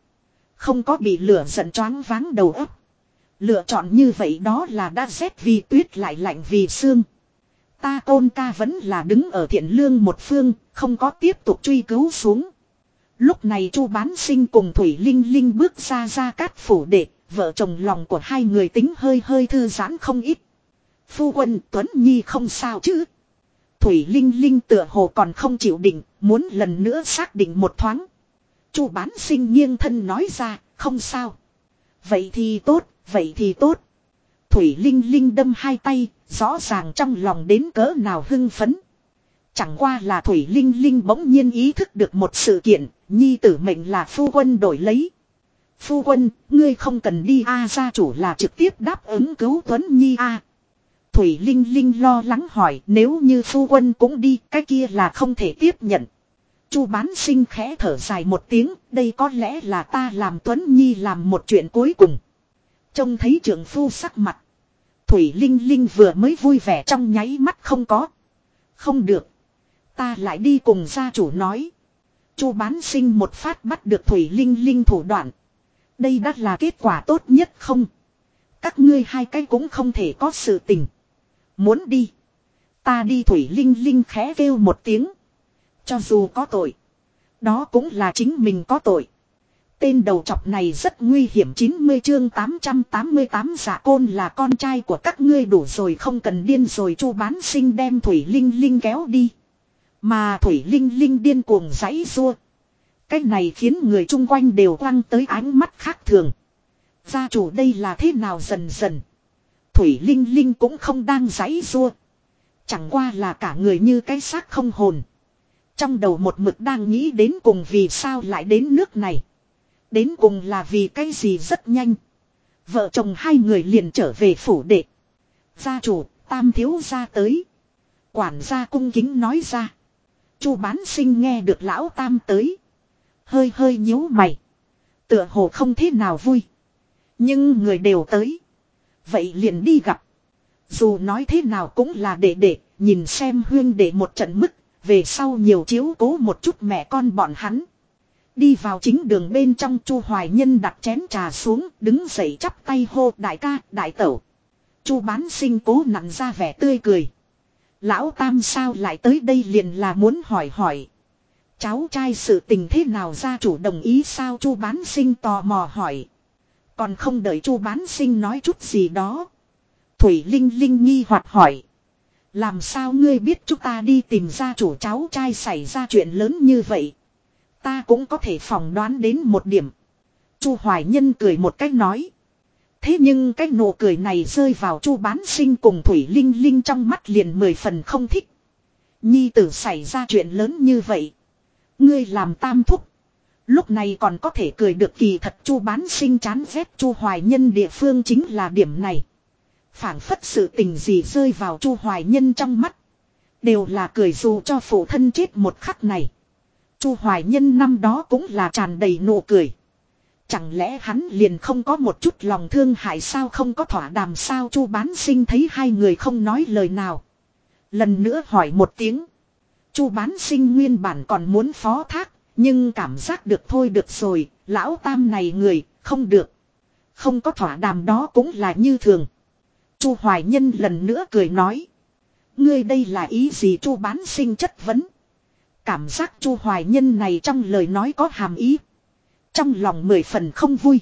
Không có bị lửa giận choáng váng đầu óc. Lựa chọn như vậy đó là đã rét vì tuyết lại lạnh vì xương. Ta côn ca vẫn là đứng ở thiện lương một phương, không có tiếp tục truy cứu xuống. Lúc này chu bán sinh cùng Thủy Linh Linh bước ra ra cát phủ đệ, vợ chồng lòng của hai người tính hơi hơi thư giãn không ít. Phu quân Tuấn Nhi không sao chứ. Thủy Linh Linh tựa hồ còn không chịu định, muốn lần nữa xác định một thoáng. Chu bán sinh nghiêng thân nói ra, không sao. Vậy thì tốt, vậy thì tốt. Thủy Linh Linh đâm hai tay, rõ ràng trong lòng đến cỡ nào hưng phấn. Chẳng qua là Thủy Linh Linh bỗng nhiên ý thức được một sự kiện, nhi tử mệnh là phu quân đổi lấy. Phu quân, ngươi không cần đi a gia chủ là trực tiếp đáp ứng cứu Tuấn Nhi a. Thủy Linh Linh lo lắng hỏi nếu như phu quân cũng đi cái kia là không thể tiếp nhận. Chu bán sinh khẽ thở dài một tiếng, đây có lẽ là ta làm Tuấn Nhi làm một chuyện cuối cùng. Trông thấy trưởng phu sắc mặt. Thủy Linh Linh vừa mới vui vẻ trong nháy mắt không có. Không được. Ta lại đi cùng gia chủ nói. Chu bán sinh một phát bắt được Thủy Linh Linh thủ đoạn. Đây đã là kết quả tốt nhất không? Các ngươi hai cái cũng không thể có sự tình. Muốn đi. Ta đi Thủy Linh Linh khẽ kêu một tiếng. Cho dù có tội. Đó cũng là chính mình có tội. Tên đầu chọc này rất nguy hiểm 90 chương 888 giả côn là con trai của các ngươi đủ rồi, không cần điên rồi, chu bán sinh đem Thủy Linh Linh kéo đi. Mà Thủy Linh Linh điên cuồng giãy rua. Cái này khiến người chung quanh đều quăng tới ánh mắt khác thường. Gia chủ đây là thế nào dần dần. Thủy Linh Linh cũng không đang giãy rua. Chẳng qua là cả người như cái xác không hồn. Trong đầu một mực đang nghĩ đến cùng vì sao lại đến nước này. Đến cùng là vì cái gì rất nhanh. Vợ chồng hai người liền trở về phủ đệ. Gia chủ, tam thiếu gia tới. Quản gia cung kính nói ra. Chu bán sinh nghe được lão tam tới. Hơi hơi nhíu mày. Tựa hồ không thế nào vui. Nhưng người đều tới. Vậy liền đi gặp. Dù nói thế nào cũng là để để, nhìn xem huyên để một trận mức, về sau nhiều chiếu cố một chút mẹ con bọn hắn. Đi vào chính đường bên trong Chu Hoài Nhân đặt chén trà xuống, đứng dậy chắp tay hô đại ca, đại tẩu. Chu bán sinh cố nặn ra vẻ tươi cười. Lão Tam sao lại tới đây liền là muốn hỏi hỏi. Cháu trai sự tình thế nào gia chủ đồng ý sao chu bán sinh tò mò hỏi. Còn không đợi chu bán sinh nói chút gì đó. Thủy Linh Linh nghi hoặc hỏi. Làm sao ngươi biết chúng ta đi tìm gia chủ cháu trai xảy ra chuyện lớn như vậy. Ta cũng có thể phỏng đoán đến một điểm. Chu Hoài Nhân cười một cách nói. Thế nhưng cái nụ cười này rơi vào chu bán sinh cùng Thủy Linh Linh trong mắt liền mười phần không thích. Nhi tử xảy ra chuyện lớn như vậy. Ngươi làm tam thúc. Lúc này còn có thể cười được kỳ thật chu bán sinh chán ghét chu hoài nhân địa phương chính là điểm này. phảng phất sự tình gì rơi vào chu hoài nhân trong mắt. Đều là cười dù cho phụ thân chết một khắc này. chu hoài nhân năm đó cũng là tràn đầy nụ cười. Chẳng lẽ hắn liền không có một chút lòng thương hại sao không có thỏa đàm sao chu bán sinh thấy hai người không nói lời nào. Lần nữa hỏi một tiếng. chu bán sinh nguyên bản còn muốn phó thác, nhưng cảm giác được thôi được rồi, lão tam này người, không được. Không có thỏa đàm đó cũng là như thường. chu Hoài Nhân lần nữa cười nói. Ngươi đây là ý gì chu bán sinh chất vấn. Cảm giác chu Hoài Nhân này trong lời nói có hàm ý. Trong lòng mười phần không vui.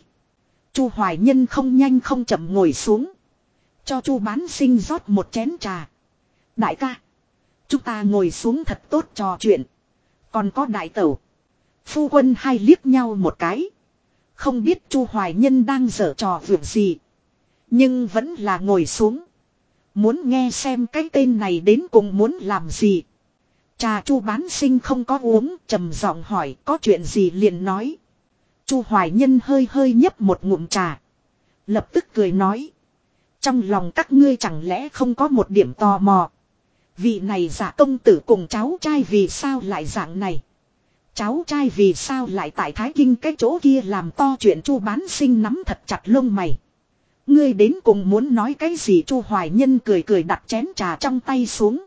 Chu Hoài Nhân không nhanh không chậm ngồi xuống. Cho Chu bán sinh rót một chén trà. Đại ca. Chúng ta ngồi xuống thật tốt trò chuyện. Còn có đại tẩu. Phu quân hai liếc nhau một cái. Không biết Chu Hoài Nhân đang dở trò việc gì. Nhưng vẫn là ngồi xuống. Muốn nghe xem cái tên này đến cùng muốn làm gì. Trà chu bán sinh không có uống, trầm giọng hỏi có chuyện gì liền nói. Chu Hoài Nhân hơi hơi nhấp một ngụm trà. Lập tức cười nói. Trong lòng các ngươi chẳng lẽ không có một điểm tò mò. Vị này giả công tử cùng cháu trai vì sao lại dạng này. Cháu trai vì sao lại tại Thái Kinh cái chỗ kia làm to chuyện chu bán sinh nắm thật chặt lông mày. Ngươi đến cùng muốn nói cái gì chu Hoài Nhân cười cười đặt chén trà trong tay xuống.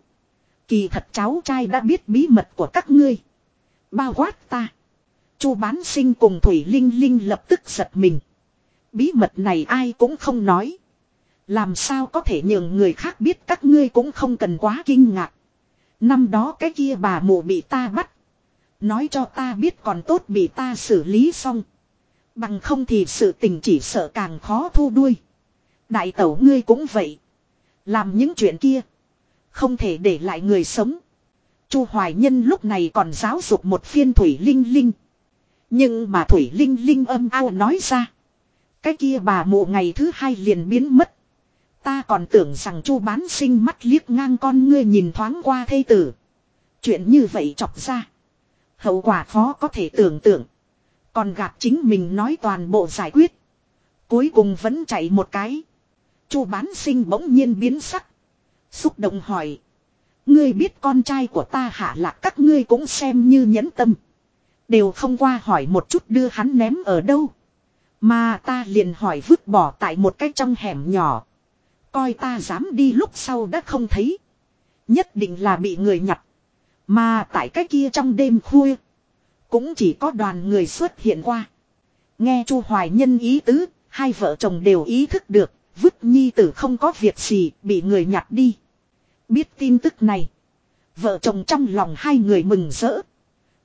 Kỳ thật cháu trai đã biết bí mật của các ngươi. Bao quát ta. Chu bán sinh cùng Thủy Linh Linh lập tức giật mình. Bí mật này ai cũng không nói. Làm sao có thể nhường người khác biết các ngươi cũng không cần quá kinh ngạc. Năm đó cái kia bà mụ bị ta bắt. Nói cho ta biết còn tốt bị ta xử lý xong. Bằng không thì sự tình chỉ sợ càng khó thu đuôi. Đại tẩu ngươi cũng vậy. Làm những chuyện kia. Không thể để lại người sống. Chu Hoài Nhân lúc này còn giáo dục một phiên Thủy Linh Linh. Nhưng mà Thủy Linh Linh âm ao nói ra. Cái kia bà mụ ngày thứ hai liền biến mất. Ta còn tưởng rằng chu bán sinh mắt liếc ngang con ngươi nhìn thoáng qua thây tử. Chuyện như vậy chọc ra. Hậu quả khó có thể tưởng tượng. Còn gạt chính mình nói toàn bộ giải quyết. Cuối cùng vẫn chạy một cái. chu bán sinh bỗng nhiên biến sắc. Xúc động hỏi. Ngươi biết con trai của ta hạ lạc các ngươi cũng xem như nhẫn tâm. Đều không qua hỏi một chút đưa hắn ném ở đâu. Mà ta liền hỏi vứt bỏ tại một cái trong hẻm nhỏ. Coi ta dám đi lúc sau đã không thấy. Nhất định là bị người nhặt. Mà tại cái kia trong đêm khuya. Cũng chỉ có đoàn người xuất hiện qua. Nghe chu Hoài Nhân ý tứ, hai vợ chồng đều ý thức được, vứt nhi tử không có việc gì, bị người nhặt đi. Biết tin tức này. Vợ chồng trong lòng hai người mừng rỡ.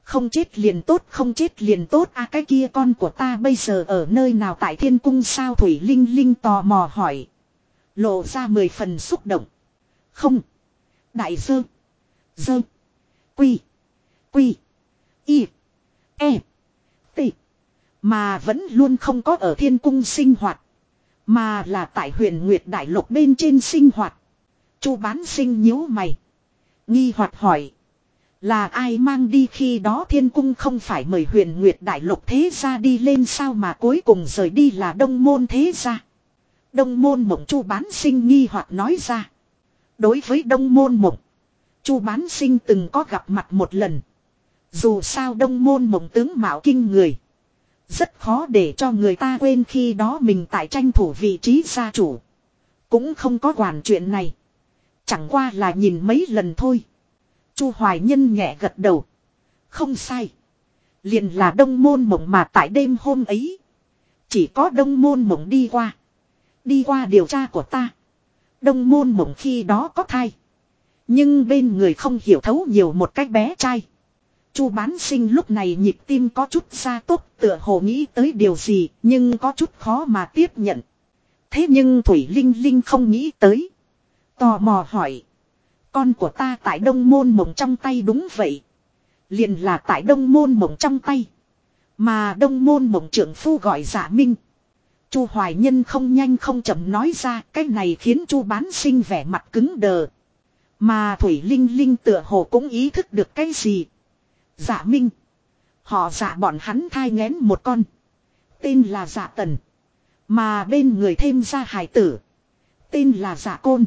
Không chết liền tốt không chết liền tốt à cái kia con của ta bây giờ ở nơi nào tại thiên cung sao Thủy Linh Linh tò mò hỏi. Lộ ra mười phần xúc động. Không. Đại dơ. Dơ. Quy. Quy. Y. E. T. Mà vẫn luôn không có ở thiên cung sinh hoạt. Mà là tại huyền Nguyệt Đại Lục bên trên sinh hoạt. Chu bán sinh nhíu mày. Nghi hoạt hỏi. Là ai mang đi khi đó thiên cung không phải mời huyền Nguyệt Đại Lục thế gia đi lên sao mà cuối cùng rời đi là đông môn thế gia. Đông môn mộng chu bán sinh nghi hoặc nói ra. Đối với đông môn mộng chu bán sinh từng có gặp mặt một lần. Dù sao đông môn mộng tướng mạo kinh người. Rất khó để cho người ta quên khi đó mình tại tranh thủ vị trí gia chủ. Cũng không có quản chuyện này. Chẳng qua là nhìn mấy lần thôi. Chu Hoài Nhân nhẹ gật đầu. Không sai. Liền là đông môn mộng mà tại đêm hôm ấy. Chỉ có đông môn mộng đi qua. Đi qua điều tra của ta. Đông môn mộng khi đó có thai. Nhưng bên người không hiểu thấu nhiều một cách bé trai. Chu bán sinh lúc này nhịp tim có chút xa tốt, tựa hồ nghĩ tới điều gì, nhưng có chút khó mà tiếp nhận. Thế nhưng Thủy Linh Linh không nghĩ tới. Tò mò hỏi. Con của ta tại đông môn mộng trong tay đúng vậy. Liền là tại đông môn mộng trong tay. Mà đông môn mộng trưởng phu gọi giả minh. Chu Hoài Nhân không nhanh không chậm nói ra, cái này khiến Chu bán sinh vẻ mặt cứng đờ. Mà Thủy Linh Linh tựa hồ cũng ý thức được cái gì. Giả minh. Họ giả bọn hắn thai ngén một con. Tên là giả tần. Mà bên người thêm ra hải tử. Tên là giả côn.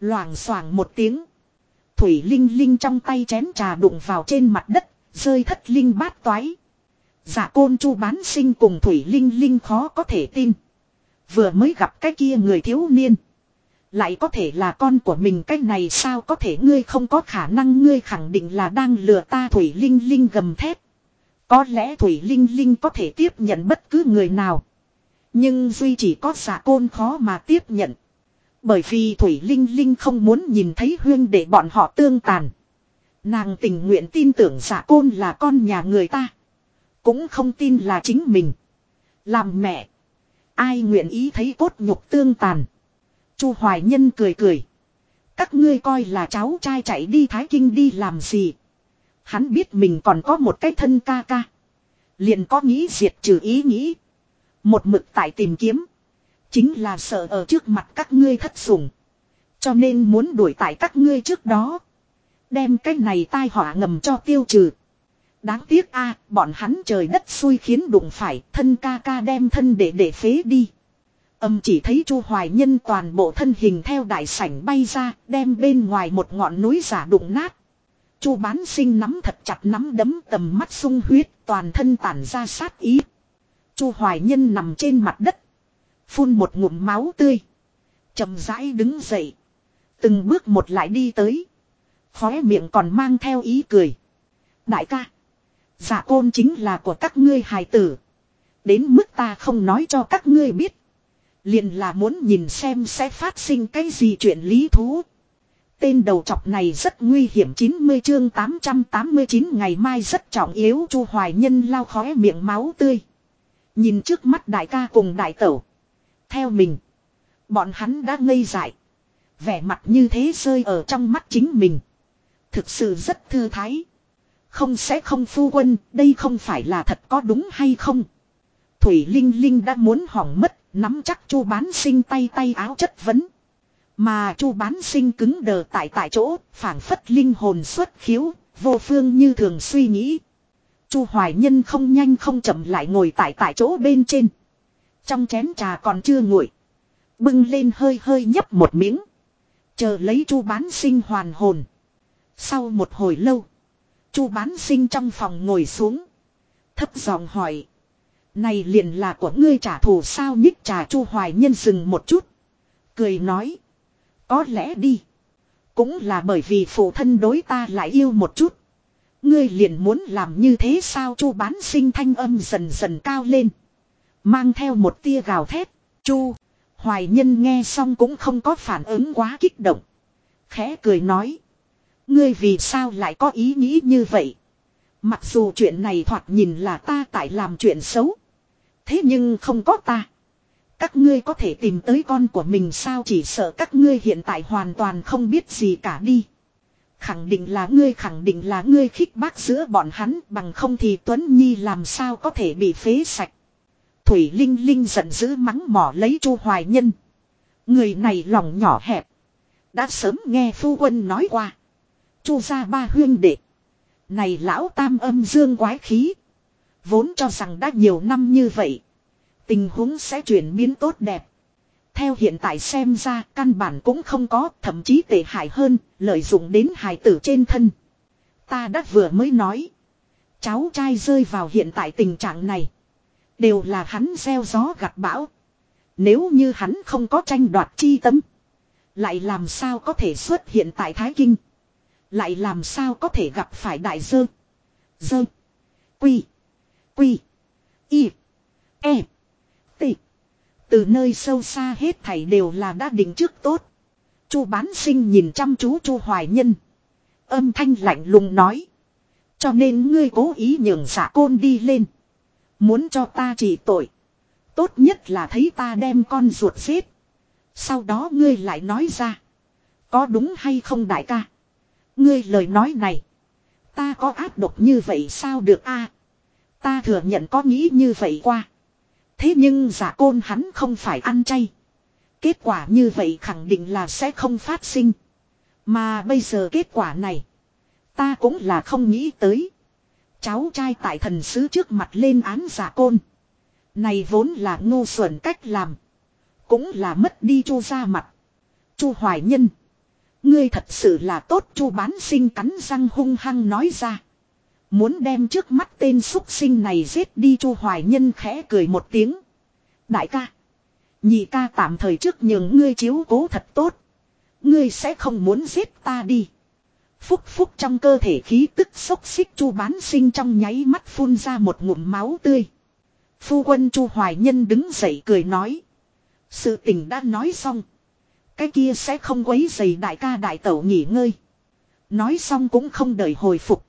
Loảng xoảng một tiếng. Thủy Linh Linh trong tay chén trà đụng vào trên mặt đất, rơi thất linh bát toái. Giả côn chu bán sinh cùng Thủy Linh Linh khó có thể tin. Vừa mới gặp cái kia người thiếu niên. Lại có thể là con của mình, cái này sao có thể, ngươi không có khả năng, ngươi khẳng định là đang lừa ta, Thủy Linh Linh gầm thép. Có lẽ Thủy Linh Linh có thể tiếp nhận bất cứ người nào. Nhưng Duy chỉ có giả côn khó mà tiếp nhận. Bởi vì Thủy Linh Linh không muốn nhìn thấy huyên để bọn họ tương tàn. Nàng tình nguyện tin tưởng giả côn là con nhà người ta. Cũng không tin là chính mình. Làm mẹ. Ai nguyện ý thấy cốt nhục tương tàn. Chu Hoài Nhân cười cười. Các ngươi coi là cháu trai chạy đi Thái Kinh đi làm gì. Hắn biết mình còn có một cái thân ca ca. Liền có nghĩ diệt trừ ý nghĩ. Một mực tại tìm kiếm. Chính là sợ ở trước mặt các ngươi thất sủng. Cho nên muốn đuổi tại các ngươi trước đó. Đem cái này tai họa ngầm cho tiêu trừ. Đáng tiếc a, bọn hắn trời đất xui khiến đụng phải, thân ca ca đem thân để để phế đi. Âm chỉ thấy Chu Hoài Nhân toàn bộ thân hình theo đại sảnh bay ra, đem bên ngoài một ngọn núi giả đụng nát. Chu bán sinh nắm thật chặt nắm đấm tầm mắt sung huyết, toàn thân tản ra sát ý. Chu Hoài Nhân nằm trên mặt đất, phun một ngụm máu tươi, chậm rãi đứng dậy, từng bước một lại đi tới, khóe miệng còn mang theo ý cười. Đại ca, giả côn chính là của các ngươi hài tử. Đến mức ta không nói cho các ngươi biết. Liền là muốn nhìn xem sẽ phát sinh cái gì chuyện lý thú. Tên đầu chọc này rất nguy hiểm 90 chương 889 ngày mai rất trọng yếu Chu Hoài Nhân lao khóe miệng máu tươi. Nhìn trước mắt đại ca cùng đại tẩu. Theo mình. Bọn hắn đã ngây dại. Vẻ mặt như thế rơi ở trong mắt chính mình. Thực sự rất thư thái. Không sẽ không phu quân, đây không phải là thật có đúng hay không? Thủy Linh Linh đã muốn hỏng mất, nắm chắc chu bán sinh tay tay áo chất vấn. Mà chu bán sinh cứng đờ tại tại chỗ, phảng phất linh hồn xuất khiếu, vô phương như thường suy nghĩ. chu Hoài Nhân không nhanh không chậm lại ngồi tại tại chỗ bên trên. Trong chén trà còn chưa nguội. Bưng lên hơi hơi nhấp một miếng. Chờ lấy chu bán sinh hoàn hồn. Sau một hồi lâu. chu bán sinh trong phòng ngồi xuống. Thấp giọng hỏi. Này liền là của ngươi trả thù sao nhích trà chu hoài nhân dừng một chút. Cười nói. Có lẽ đi. Cũng là bởi vì phụ thân đối ta lại yêu một chút. Ngươi liền muốn làm như thế sao chu bán sinh thanh âm dần dần cao lên. Mang theo một tia gào thét. Chu. Hoài nhân nghe xong cũng không có phản ứng quá kích động. Khẽ cười nói. Ngươi vì sao lại có ý nghĩ như vậy? Mặc dù chuyện này thoạt nhìn là ta tại làm chuyện xấu. Thế nhưng không có ta. Các ngươi có thể tìm tới con của mình sao chỉ sợ các ngươi hiện tại hoàn toàn không biết gì cả đi. Khẳng định là ngươi, khẳng định là ngươi khích bác giữa bọn hắn bằng không thì Tuấn Nhi làm sao có thể bị phế sạch. Thủy Linh Linh giận dữ mắng mỏ lấy Chu Hoài Nhân. Người này lòng nhỏ hẹp. Đã sớm nghe phu quân nói qua. Chu ra ba huyên đệ. Này lão tam âm dương quái khí. Vốn cho rằng đã nhiều năm như vậy. Tình huống sẽ chuyển biến tốt đẹp. Theo hiện tại xem ra, căn bản cũng không có, thậm chí tệ hại hơn, lợi dụng đến hài tử trên thân. Ta đã vừa mới nói. Cháu trai rơi vào hiện tại tình trạng này. Đều là hắn gieo gió gặt bão. Nếu như hắn không có tranh đoạt chi tâm. Lại làm sao có thể xuất hiện tại Thái Kinh. Lại làm sao có thể gặp phải đại dơ. Dơ. Quy. Quy. Y. E. T. Từ nơi sâu xa hết thảy đều là đã định trước tốt. Chu bán sinh nhìn chăm chú chu hoài nhân. Âm thanh lạnh lùng nói. Cho nên ngươi cố ý nhường giả côn đi lên. Muốn cho ta trị tội. Tốt nhất là thấy ta đem con ruột xếp. Sau đó ngươi lại nói ra. Có đúng hay không đại ca? Ngươi lời nói này. Ta có áp độc như vậy sao được a? Ta thừa nhận có nghĩ như vậy qua. Thế nhưng giả côn hắn không phải ăn chay. Kết quả như vậy khẳng định là sẽ không phát sinh. Mà bây giờ kết quả này. Ta cũng là không nghĩ tới. Cháu trai tại thần sứ trước mặt lên án giả côn. Này vốn là ngu xuẩn cách làm. Cũng là mất đi chu ra mặt. chu hoài nhân. Ngươi thật sự là tốt, chu bán sinh cắn răng hung hăng nói ra. Muốn đem trước mắt tên xúc sinh này giết đi chu hoài nhân khẽ cười một tiếng. Đại ca. Nhị ca tạm thời trước nhường ngươi chiếu cố thật tốt. Ngươi sẽ không muốn giết ta đi. Phúc phúc trong cơ thể khí tức xúc xích chu bán sinh trong nháy mắt phun ra một ngụm máu tươi. Phu quân chu hoài nhân đứng dậy cười nói. Sự tình đã nói xong. Cái kia sẽ không quấy dày đại ca đại tẩu nghỉ ngơi. Nói xong cũng không đợi hồi phục.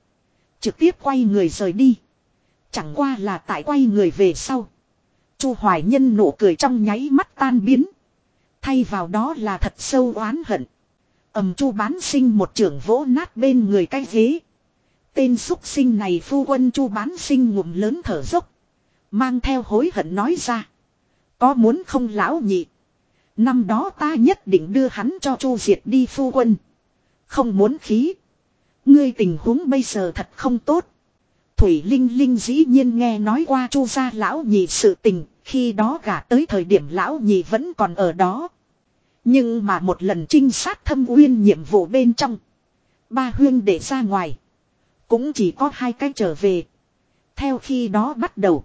Trực tiếp quay người rời đi. Chẳng qua là tại quay người về sau. Chu Hoài Nhân nụ cười trong nháy mắt tan biến. Thay vào đó là thật sâu oán hận. ầm chu bán sinh một trưởng vỗ nát bên người cái ghế. Tên xúc sinh này phu quân chu bán sinh ngụm lớn thở dốc. Mang theo hối hận nói ra. Có muốn không lão nhị. Năm đó ta nhất định đưa hắn cho chu diệt đi phu quân. Không muốn khí. Ngươi tình huống bây giờ thật không tốt. Thủy Linh Linh dĩ nhiên nghe nói qua chu gia lão nhị sự tình, khi đó gả tới thời điểm lão nhị vẫn còn ở đó. Nhưng mà một lần trinh sát thâm uyên nhiệm vụ bên trong. Ba huyên để ra ngoài. Cũng chỉ có hai cái trở về. Theo khi đó bắt đầu.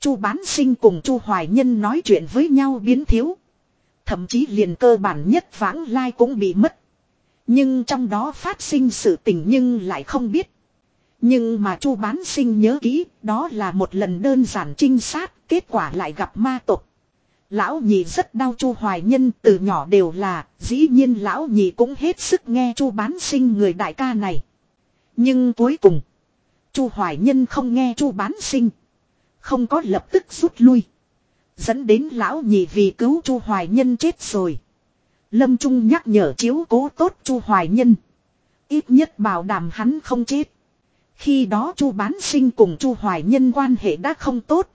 Chu bán sinh cùng chu hoài nhân nói chuyện với nhau biến thiếu. Thậm chí liền cơ bản nhất vãng lai cũng bị mất. Nhưng trong đó phát sinh sự tình nhưng lại không biết. Nhưng mà chu bán sinh nhớ kỹ, đó là một lần đơn giản trinh sát, kết quả lại gặp ma tộc. Lão nhị rất đau chu hoài nhân từ nhỏ đều là, dĩ nhiên lão nhị cũng hết sức nghe chu bán sinh người đại ca này. Nhưng cuối cùng, chu hoài nhân không nghe chu bán sinh. Không có lập tức rút lui. Dẫn đến lão nhị vì cứu chu hoài nhân chết rồi. Lâm Trung nhắc nhở chiếu cố tốt chu hoài nhân. Ít nhất bảo đảm hắn không chết. Khi đó chu bán sinh cùng chu hoài nhân quan hệ đã không tốt.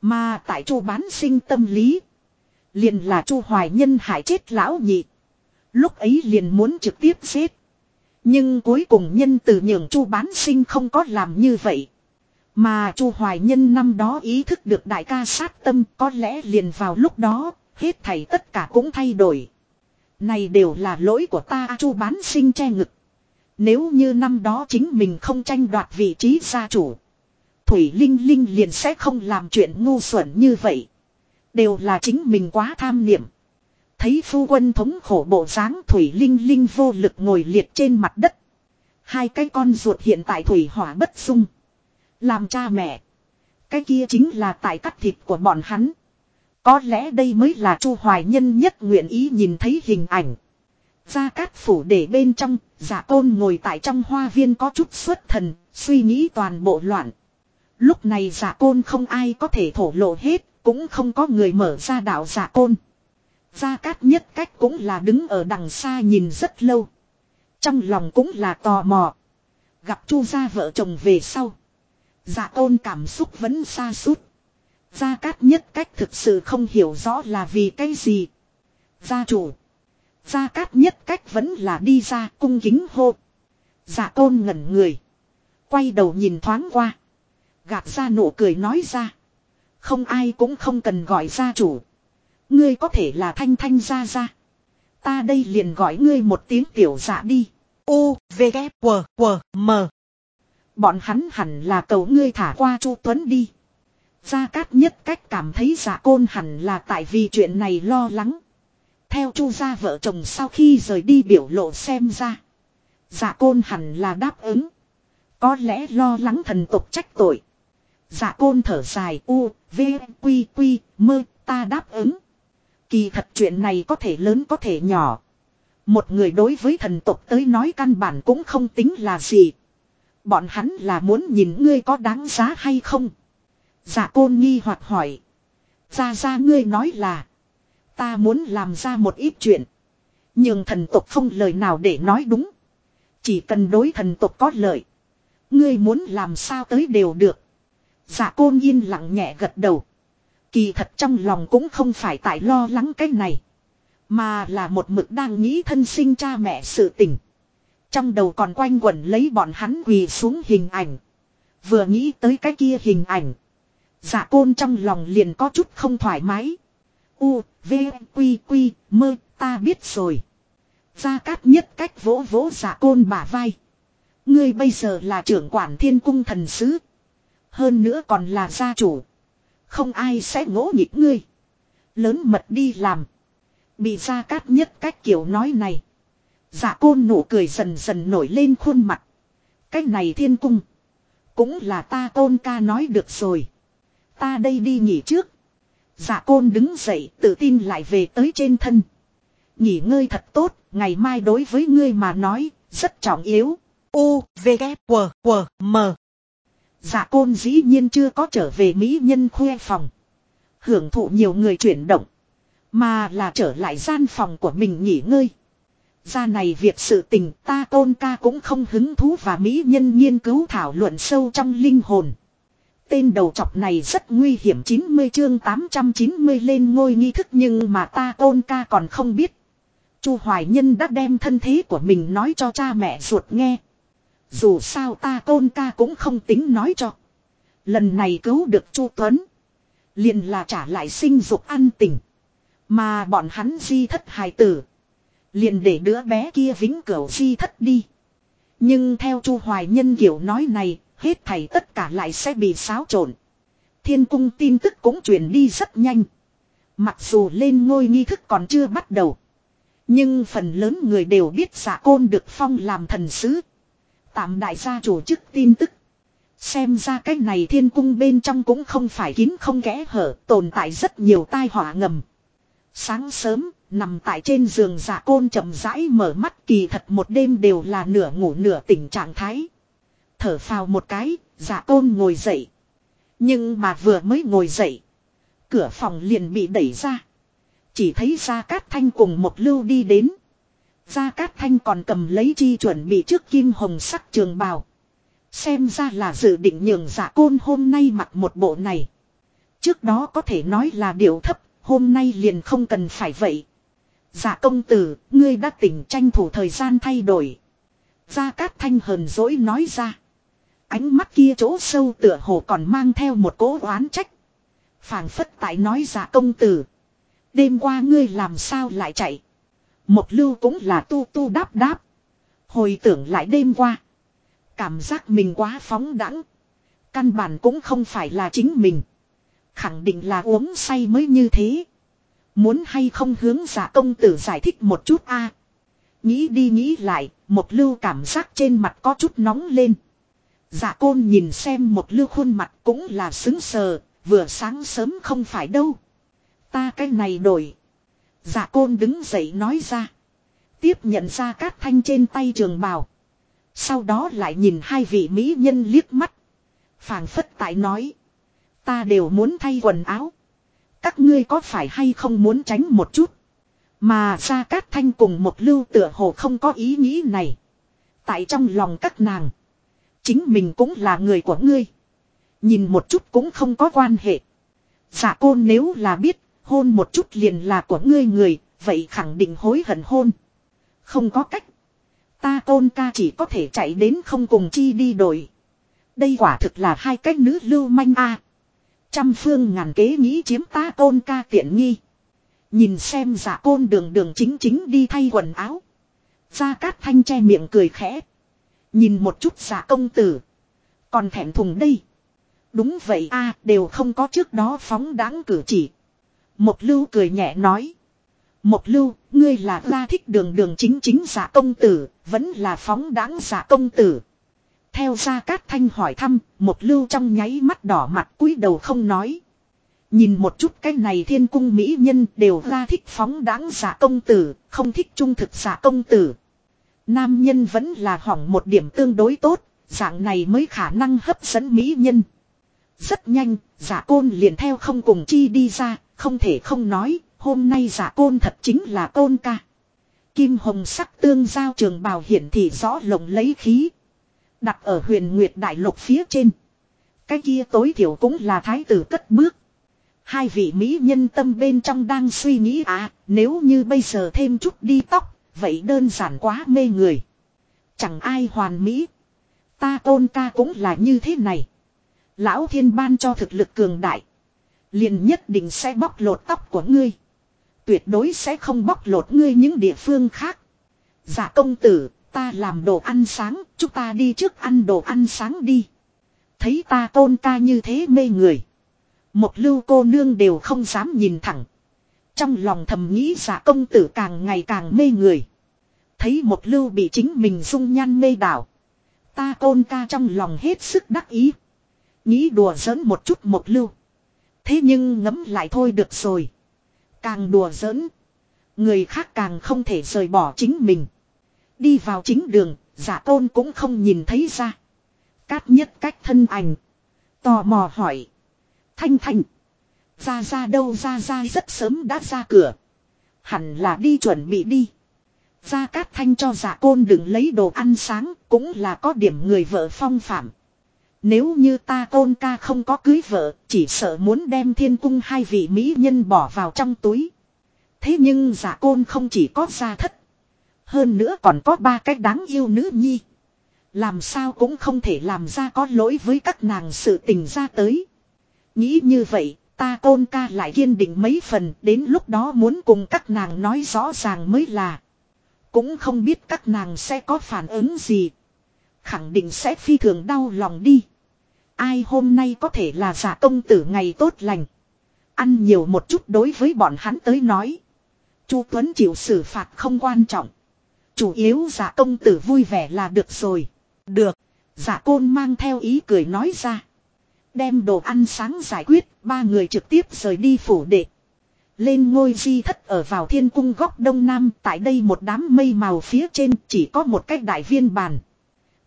Mà tại chu bán sinh tâm lý. Liền là chu hoài nhân hại chết lão nhị. Lúc ấy liền muốn trực tiếp giết. Nhưng cuối cùng nhân từ nhường chu bán sinh không có làm như vậy. Mà chu hoài nhân năm đó ý thức được đại ca sát tâm có lẽ liền vào lúc đó, hết thảy tất cả cũng thay đổi. Này đều là lỗi của ta, chu bán sinh che ngực. Nếu như năm đó chính mình không tranh đoạt vị trí gia chủ. Thủy Linh Linh liền sẽ không làm chuyện ngu xuẩn như vậy. Đều là chính mình quá tham niệm. Thấy phu quân thống khổ bộ dáng Thủy Linh Linh vô lực ngồi liệt trên mặt đất. Hai cái con ruột hiện tại Thủy hỏa bất dung. Làm cha mẹ. Cái kia chính là tại cắt thịt của bọn hắn. Có lẽ đây mới là Chu Hoài Nhân nhất nguyện ý nhìn thấy hình ảnh. Gia Cát Phủ để bên trong, giả côn ngồi tại trong hoa viên có chút xuất thần, suy nghĩ toàn bộ loạn. Lúc này giả côn không ai có thể thổ lộ hết, cũng không có người mở ra đạo giả côn. Gia Cát nhất cách cũng là đứng ở đằng xa nhìn rất lâu. Trong lòng cũng là tò mò. Gặp chu gia vợ chồng về sau. Dạ tôn cảm xúc vẫn xa suốt. Gia Cát nhất cách thực sự không hiểu rõ là vì cái gì. Gia chủ. Gia Cát nhất cách vẫn là đi ra cung kính hô. Dạ tôn ngẩn người. Quay đầu nhìn thoáng qua. Gạt ra nụ cười nói ra. Không ai cũng không cần gọi gia chủ. Ngươi có thể là thanh thanh gia gia. Ta đây liền gọi ngươi một tiếng tiểu dạ đi. U, V, K, W, W, M. Bọn hắn hẳn là cầu ngươi thả qua Chu Tuấn đi. Gia Cát nhất cách cảm thấy giả côn hẳn là tại vì chuyện này lo lắng. Theo Chu gia vợ chồng sau khi rời đi biểu lộ xem ra. Giả côn hẳn là đáp ứng. Có lẽ lo lắng thần tục trách tội. Giả côn thở dài u, v, quy quy, mơ, ta đáp ứng. Kỳ thật chuyện này có thể lớn có thể nhỏ. Một người đối với thần tục tới nói căn bản cũng không tính là gì. Bọn hắn là muốn nhìn ngươi có đáng giá hay không. Dạ côn nghi hoặc hỏi. Ra ra ngươi nói là. Ta muốn làm ra một ít chuyện. Nhưng thần tục không lời nào để nói đúng. Chỉ cần đối thần tục có lợi. Ngươi muốn làm sao tới đều được. Dạ côn yên lặng nhẹ gật đầu. Kỳ thật trong lòng cũng không phải tại lo lắng cái này. Mà là một mực đang nghĩ thân sinh cha mẹ sự tình. Trong đầu còn quanh quẩn lấy bọn hắn quỳ xuống hình ảnh. Vừa nghĩ tới cái kia hình ảnh. Dạ côn trong lòng liền có chút không thoải mái. U, V, Quy, Quy, mơ, ta biết rồi. Gia Cát nhất cách vỗ vỗ dạ côn bả vai. Ngươi bây giờ là trưởng quản thiên cung thần sứ. Hơn nữa còn là gia chủ. Không ai sẽ ngỗ nhịp ngươi. Lớn mật đi làm. Bị Gia Cát nhất cách kiểu nói này. Dạ côn nụ cười dần dần nổi lên khuôn mặt. Cách này thiên cung. Cũng là ta côn ca nói được rồi. Ta đây đi nghỉ trước. Dạ côn đứng dậy tự tin lại về tới trên thân. Nghỉ ngơi thật tốt, ngày mai đối với ngươi mà nói, rất trọng yếu. U, V, K, W, W, M. Dạ côn dĩ nhiên chưa có trở về Mỹ nhân khuê phòng. Hưởng thụ nhiều người chuyển động. Mà là trở lại gian phòng của mình nghỉ ngơi. Ra này việc sự tình ta tôn ca cũng không hứng thú và mỹ nhân nghiên cứu thảo luận sâu trong linh hồn. Tên đầu chọc này rất nguy hiểm 90 chương 890 lên ngôi nghi thức nhưng mà ta tôn ca còn không biết. Chu Hoài Nhân đã đem thân thế của mình nói cho cha mẹ ruột nghe. Dù sao ta tôn ca cũng không tính nói cho. Lần này cứu được Chu Tuấn. liền là trả lại sinh dục an tình. Mà bọn hắn di thất hài tử. liền để đứa bé kia vĩnh cửu di thất đi. Nhưng theo Chu Hoài Nhân kiểu nói này, hết thầy tất cả lại sẽ bị xáo trộn. Thiên cung tin tức cũng truyền đi rất nhanh. Mặc dù lên ngôi nghi thức còn chưa bắt đầu. Nhưng phần lớn người đều biết giả côn được phong làm thần sứ. Tạm đại gia chủ chức tin tức. Xem ra cái này thiên cung bên trong cũng không phải kín không kẽ hở, tồn tại rất nhiều tai họa ngầm. Sáng sớm, nằm tại trên giường giả côn chậm rãi mở mắt kỳ thật một đêm đều là nửa ngủ nửa tỉnh trạng thái. Thở phào một cái, giả tôn ngồi dậy. Nhưng mà vừa mới ngồi dậy, cửa phòng liền bị đẩy ra. Chỉ thấy Gia Cát Thanh cùng một lưu đi đến. Gia Cát Thanh còn cầm lấy chi chuẩn bị trước kim hồng sắc trường bào. Xem ra là dự định nhường giả côn hôm nay mặc một bộ này. Trước đó có thể nói là điều thấp, hôm nay liền không cần phải vậy. Giả công tử, ngươi đã tỉnh tranh thủ thời gian thay đổi. Gia Cát Thanh hờn dỗi nói ra. Ánh mắt kia chỗ sâu tựa hồ còn mang theo một cỗ oán trách. phảng phất tại nói giả công tử. Đêm qua ngươi làm sao lại chạy. Một lưu cũng là tu tu đáp đáp. Hồi tưởng lại đêm qua. Cảm giác mình quá phóng đẳng. Căn bản cũng không phải là chính mình. Khẳng định là uống say mới như thế. Muốn hay không hướng giả công tử giải thích một chút a Nghĩ đi nghĩ lại, một lưu cảm giác trên mặt có chút nóng lên dạ côn nhìn xem một lưu khuôn mặt cũng là xứng sờ, vừa sáng sớm không phải đâu. Ta cái này đổi. Dạ côn đứng dậy nói ra. Tiếp nhận ra cát thanh trên tay trường bào. Sau đó lại nhìn hai vị mỹ nhân liếc mắt. phảng phất tại nói. Ta đều muốn thay quần áo. Các ngươi có phải hay không muốn tránh một chút. Mà ra cát thanh cùng một lưu tựa hồ không có ý nghĩ này. Tại trong lòng các nàng. Chính mình cũng là người của ngươi. Nhìn một chút cũng không có quan hệ. Dạ giả côn nếu là biết hôn một chút liền là của ngươi người, vậy khẳng định hối hận hôn. Không có cách. Ta tôn ca chỉ có thể chạy đến không cùng chi đi đổi. Đây quả thực là hai cách nữ lưu manh a. Trăm phương ngàn kế nghĩ chiếm ta tôn ca tiện nghi. Nhìn xem giả côn đường đường chính chính đi thay quần áo. Gia Cát Thanh che miệng cười khẽ. Nhìn một chút giả công tử. Còn thẹn thùng đây. Đúng vậy a đều không có trước đó phóng đáng cử chỉ. Một lưu cười nhẹ nói. Một lưu, ngươi là ra thích đường đường chính chính giả công tử, vẫn là phóng đáng giả công tử. Theo ra cát thanh hỏi thăm, một lưu trong nháy mắt đỏ mặt cúi đầu không nói. Nhìn một chút cái này thiên cung mỹ nhân đều ra thích phóng đáng giả công tử, không thích trung thực giả công tử. Nam nhân vẫn là hỏng một điểm tương đối tốt, dạng này mới khả năng hấp dẫn mỹ nhân. Rất nhanh, giả côn liền theo không cùng chi đi ra, không thể không nói, hôm nay giả côn thật chính là côn ca. Kim hồng sắc tương giao trường bào hiển thị rõ lồng lấy khí. Đặt ở huyền nguyệt đại lục phía trên. Cái kia tối thiểu cũng là thái tử cất bước. Hai vị mỹ nhân tâm bên trong đang suy nghĩ à, nếu như bây giờ thêm chút đi tóc, vậy đơn giản quá mê người. Chẳng ai hoàn mỹ. Ta tôn ca cũng là như thế này. Lão thiên ban cho thực lực cường đại. Liền nhất định sẽ bóc lột tóc của ngươi. Tuyệt đối sẽ không bóc lột ngươi những địa phương khác. Dạ công tử, ta làm đồ ăn sáng, chúng ta đi trước ăn đồ ăn sáng đi. Thấy ta tôn ca như thế mê người. Một lưu cô nương đều không dám nhìn thẳng. Trong lòng thầm nghĩ giả công tử càng ngày càng mê người. Thấy một lưu bị chính mình dung nhan mê đảo. Ta côn ca trong lòng hết sức đắc ý. Nghĩ đùa giỡn một chút một lưu. Thế nhưng ngấm lại thôi được rồi. Càng đùa giỡn. Người khác càng không thể rời bỏ chính mình. Đi vào chính đường, giả tôn cũng không nhìn thấy ra. Cát nhất cách thân ảnh. Tò mò hỏi. Thanh thanh. Ra ra đâu ra ra rất sớm đã ra cửa. Hẳn là đi chuẩn bị đi. Gia Cát Thanh cho giả côn đừng lấy đồ ăn sáng cũng là có điểm người vợ phong phạm. Nếu như ta côn ca không có cưới vợ, chỉ sợ muốn đem thiên cung hai vị mỹ nhân bỏ vào trong túi. Thế nhưng giả côn không chỉ có gia thất. Hơn nữa còn có ba cách đáng yêu nữ nhi. Làm sao cũng không thể làm ra có lỗi với các nàng sự tình ra tới. Nghĩ như vậy, ta côn ca lại kiên định mấy phần, đến lúc đó muốn cùng các nàng nói rõ ràng mới là. Cũng không biết các nàng sẽ có phản ứng gì. Khẳng định sẽ phi thường đau lòng đi. Ai hôm nay có thể là giả công tử ngày tốt lành. Ăn nhiều một chút đối với bọn hắn tới nói. Chu Tuấn chịu xử phạt không quan trọng. Chủ yếu giả công tử vui vẻ là được rồi. Được. Giả côn mang theo ý cười nói ra. Đem đồ ăn sáng giải quyết, ba người trực tiếp rời đi phủ đệ. Lên ngôi di thất ở vào thiên cung góc đông nam, tại đây một đám mây màu phía trên chỉ có một cái đại viên bàn.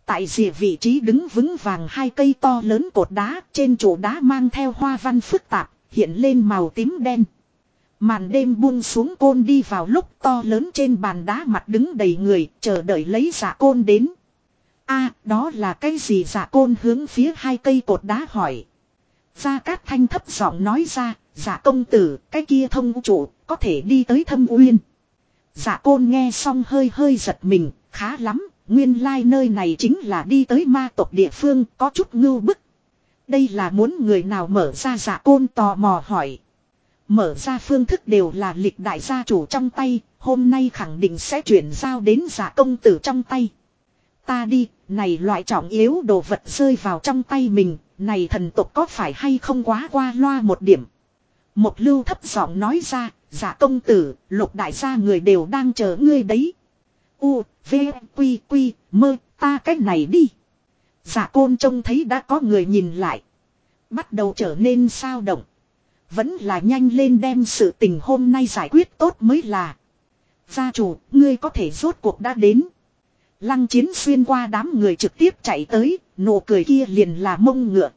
Tại rìa vị trí đứng vững vàng hai cây to lớn cột đá, trên chỗ đá mang theo hoa văn phức tạp, hiện lên màu tím đen. Màn đêm buông xuống côn đi vào lúc to lớn trên bàn đá mặt đứng đầy người, chờ đợi lấy giả côn đến a đó là cái gì giả côn hướng phía hai cây cột đá hỏi. Gia Cát Thanh thấp giọng nói ra, giả công tử, cái kia thông chủ, có thể đi tới thâm uyên. Giả côn nghe xong hơi hơi giật mình, khá lắm, nguyên lai like nơi này chính là đi tới ma tộc địa phương, có chút ngưu bức. Đây là muốn người nào mở ra giả côn tò mò hỏi. Mở ra phương thức đều là lịch đại gia chủ trong tay, hôm nay khẳng định sẽ chuyển giao đến giả công tử trong tay. Ta đi, này loại trọng yếu đồ vật rơi vào trong tay mình, này thần tục có phải hay không quá qua loa một điểm. Một lưu thấp giọng nói ra, giả công tử, lục đại gia người đều đang chờ ngươi đấy. U, V, Quy, Quy, mơ, ta cách này đi. Giả côn trông thấy đã có người nhìn lại. Bắt đầu trở nên sao động. Vẫn là nhanh lên đem sự tình hôm nay giải quyết tốt mới là. Gia chủ, ngươi có thể rốt cuộc đã đến. Lăng chiến xuyên qua đám người trực tiếp chạy tới, nụ cười kia liền là mông ngựa.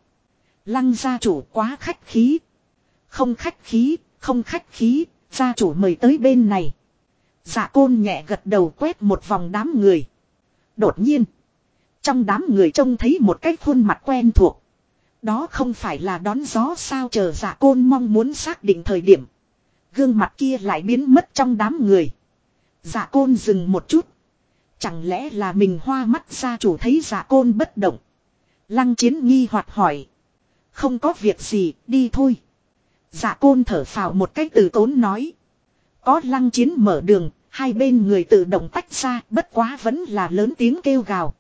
Lăng gia chủ quá khách khí. Không khách khí, không khách khí, gia chủ mời tới bên này. Dạ côn nhẹ gật đầu quét một vòng đám người. Đột nhiên. Trong đám người trông thấy một cái khuôn mặt quen thuộc. Đó không phải là đón gió sao chờ dạ côn mong muốn xác định thời điểm. Gương mặt kia lại biến mất trong đám người. Dạ côn dừng một chút. Chẳng lẽ là mình hoa mắt ra chủ thấy dạ côn bất động. Lăng chiến nghi hoặc hỏi. Không có việc gì, đi thôi. Dạ côn thở phào một cách từ tốn nói. Có lăng chiến mở đường, hai bên người tự động tách ra, bất quá vẫn là lớn tiếng kêu gào.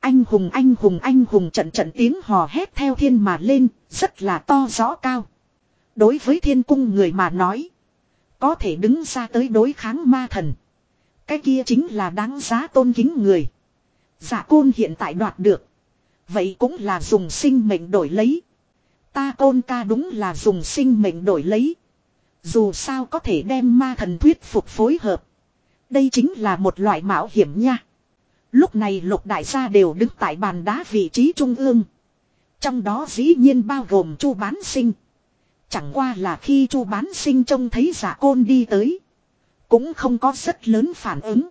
Anh hùng anh hùng anh hùng trận trận tiếng hò hét theo thiên mà lên, rất là to rõ cao. Đối với thiên cung người mà nói, có thể đứng ra tới đối kháng ma thần. Cái kia chính là đáng giá tôn kính người. Giả côn hiện tại đoạt được. Vậy cũng là dùng sinh mệnh đổi lấy. Ta côn ca đúng là dùng sinh mệnh đổi lấy. Dù sao có thể đem ma thần thuyết phục phối hợp. Đây chính là một loại mạo hiểm nha. Lúc này lục đại gia đều đứng tại bàn đá vị trí trung ương. Trong đó dĩ nhiên bao gồm chu bán sinh. Chẳng qua là khi chu bán sinh trông thấy giả côn đi tới. Cũng không có rất lớn phản ứng.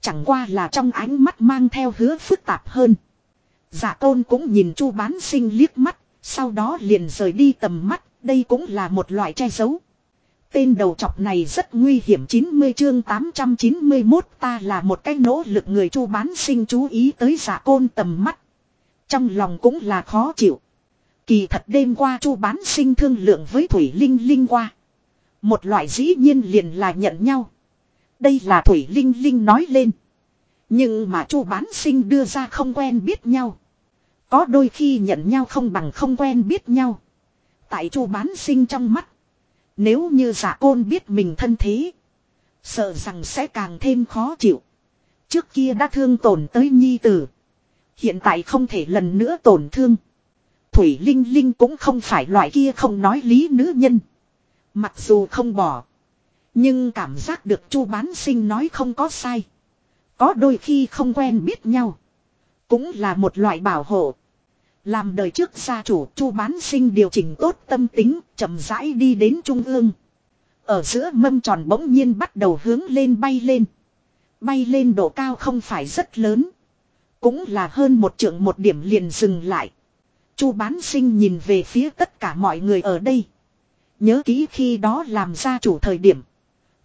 Chẳng qua là trong ánh mắt mang theo hứa phức tạp hơn. Giả tôn cũng nhìn chu bán sinh liếc mắt. Sau đó liền rời đi tầm mắt. Đây cũng là một loại che giấu. Tên đầu chọc này rất nguy hiểm 90 chương 891 ta là một cái nỗ lực người chu bán sinh chú ý tới dạ giả côn tầm mắt. Trong lòng cũng là khó chịu. Kỳ thật đêm qua chu bán sinh thương lượng với Thủy Linh Linh qua. Một loại dĩ nhiên liền là nhận nhau. Đây là Thủy Linh Linh nói lên. Nhưng mà chu bán sinh đưa ra không quen biết nhau. Có đôi khi nhận nhau không bằng không quen biết nhau. Tại chu bán sinh trong mắt. Nếu như giả côn biết mình thân thế. Sợ rằng sẽ càng thêm khó chịu. Trước kia đã thương tổn tới nhi tử. Hiện tại không thể lần nữa tổn thương. Thủy Linh Linh cũng không phải loại kia không nói lý nữ nhân. Mặc dù không bỏ. Nhưng cảm giác được chu bán sinh nói không có sai. Có đôi khi không quen biết nhau. Cũng là một loại bảo hộ. Làm đời trước gia chủ chu bán sinh điều chỉnh tốt tâm tính, chậm rãi đi đến trung ương. Ở giữa mâm tròn bỗng nhiên bắt đầu hướng lên bay lên. Bay lên độ cao không phải rất lớn. Cũng là hơn một trượng một điểm liền dừng lại. chu bán sinh nhìn về phía tất cả mọi người ở đây. Nhớ kỹ khi đó làm gia chủ thời điểm.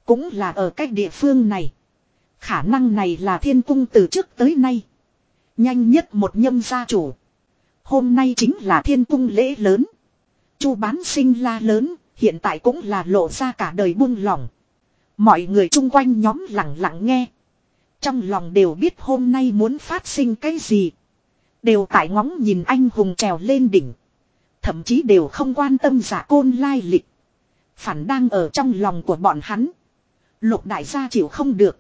Cũng là ở cách địa phương này. Khả năng này là thiên cung từ trước tới nay. Nhanh nhất một nhâm gia chủ. Hôm nay chính là thiên cung lễ lớn. Chu bán sinh la lớn, hiện tại cũng là lộ ra cả đời buông lỏng. Mọi người chung quanh nhóm lặng lặng nghe. Trong lòng đều biết hôm nay muốn phát sinh cái gì. Đều tại ngóng nhìn anh hùng trèo lên đỉnh. Thậm chí đều không quan tâm giả côn lai lịch. Phản đang ở trong lòng của bọn hắn. Lục đại gia chịu không được.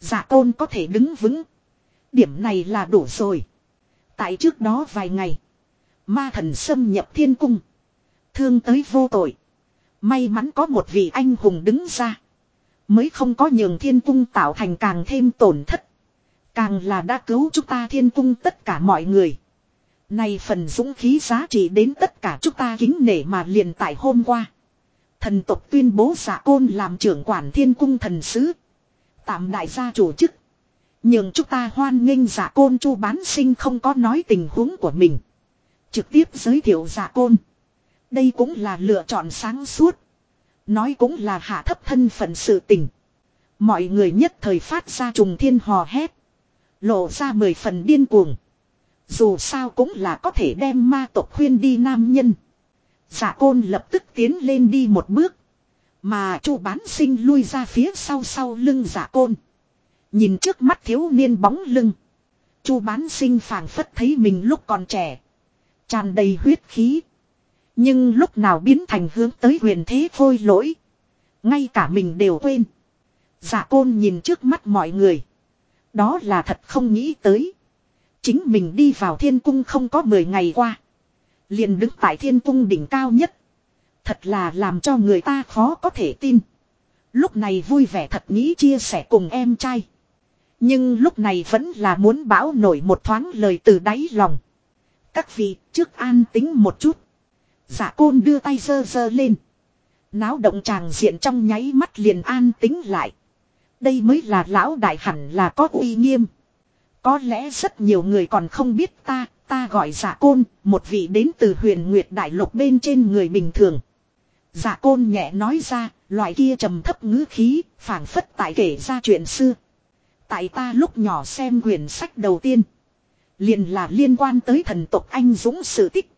Giả côn có thể đứng vững. Điểm này là đủ rồi. Tại trước đó vài ngày. Ma thần xâm nhập thiên cung. Thương tới vô tội. May mắn có một vị anh hùng đứng ra. Mới không có nhường thiên cung tạo thành càng thêm tổn thất. Càng là đã cứu chúng ta thiên cung tất cả mọi người. Này phần dũng khí giá trị đến tất cả chúng ta kính nể mà liền tại hôm qua. Thần tộc tuyên bố giả côn làm trưởng quản thiên cung thần sứ. Tạm đại gia chủ chức. Nhưng chúng ta hoan nghênh giả côn chu bán sinh không có nói tình huống của mình. Trực tiếp giới thiệu giả côn. Đây cũng là lựa chọn sáng suốt. Nói cũng là hạ thấp thân phận sự tình. Mọi người nhất thời phát ra trùng thiên hò hét. Lộ ra mười phần điên cuồng. Dù sao cũng là có thể đem ma tộc khuyên đi nam nhân. Giả côn lập tức tiến lên đi một bước. Mà chu bán sinh lui ra phía sau sau lưng giả côn. Nhìn trước mắt thiếu niên bóng lưng. chu bán sinh phảng phất thấy mình lúc còn trẻ. tràn đầy huyết khí. Nhưng lúc nào biến thành hướng tới huyền thế phôi lỗi. Ngay cả mình đều quên. Giả côn nhìn trước mắt mọi người. Đó là thật không nghĩ tới. Chính mình đi vào thiên cung không có 10 ngày qua. Liền đứng tại thiên cung đỉnh cao nhất. Thật là làm cho người ta khó có thể tin. Lúc này vui vẻ thật nghĩ chia sẻ cùng em trai. Nhưng lúc này vẫn là muốn bão nổi một thoáng lời từ đáy lòng. Các vị, trước an tính một chút. Giả côn đưa tay dơ dơ lên. Náo động tràng diện trong nháy mắt liền an tính lại. Đây mới là lão đại hẳn là có uy nghiêm. Có lẽ rất nhiều người còn không biết ta, ta gọi giả côn, một vị đến từ huyền nguyệt đại lục bên trên người bình thường. Giả côn nhẹ nói ra, loại kia trầm thấp ngữ khí, phảng phất tại kể ra chuyện xưa. Tại ta lúc nhỏ xem quyển sách đầu tiên. liền là liên quan tới thần tộc anh dũng sự tích.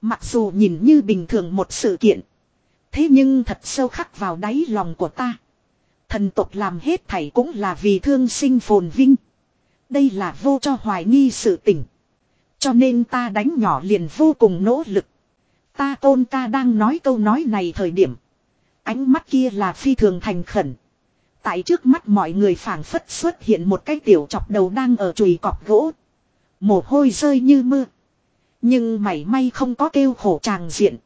Mặc dù nhìn như bình thường một sự kiện. Thế nhưng thật sâu khắc vào đáy lòng của ta. Thần tộc làm hết thảy cũng là vì thương sinh phồn vinh. Đây là vô cho hoài nghi sự tình. Cho nên ta đánh nhỏ liền vô cùng nỗ lực. Ta tôn ca đang nói câu nói này thời điểm. Ánh mắt kia là phi thường thành khẩn. Tại trước mắt mọi người phảng phất xuất hiện một cái tiểu chọc đầu đang ở chùy cọp gỗ. Mồ hôi rơi như mưa. Nhưng mảy may không có kêu khổ tràng diện.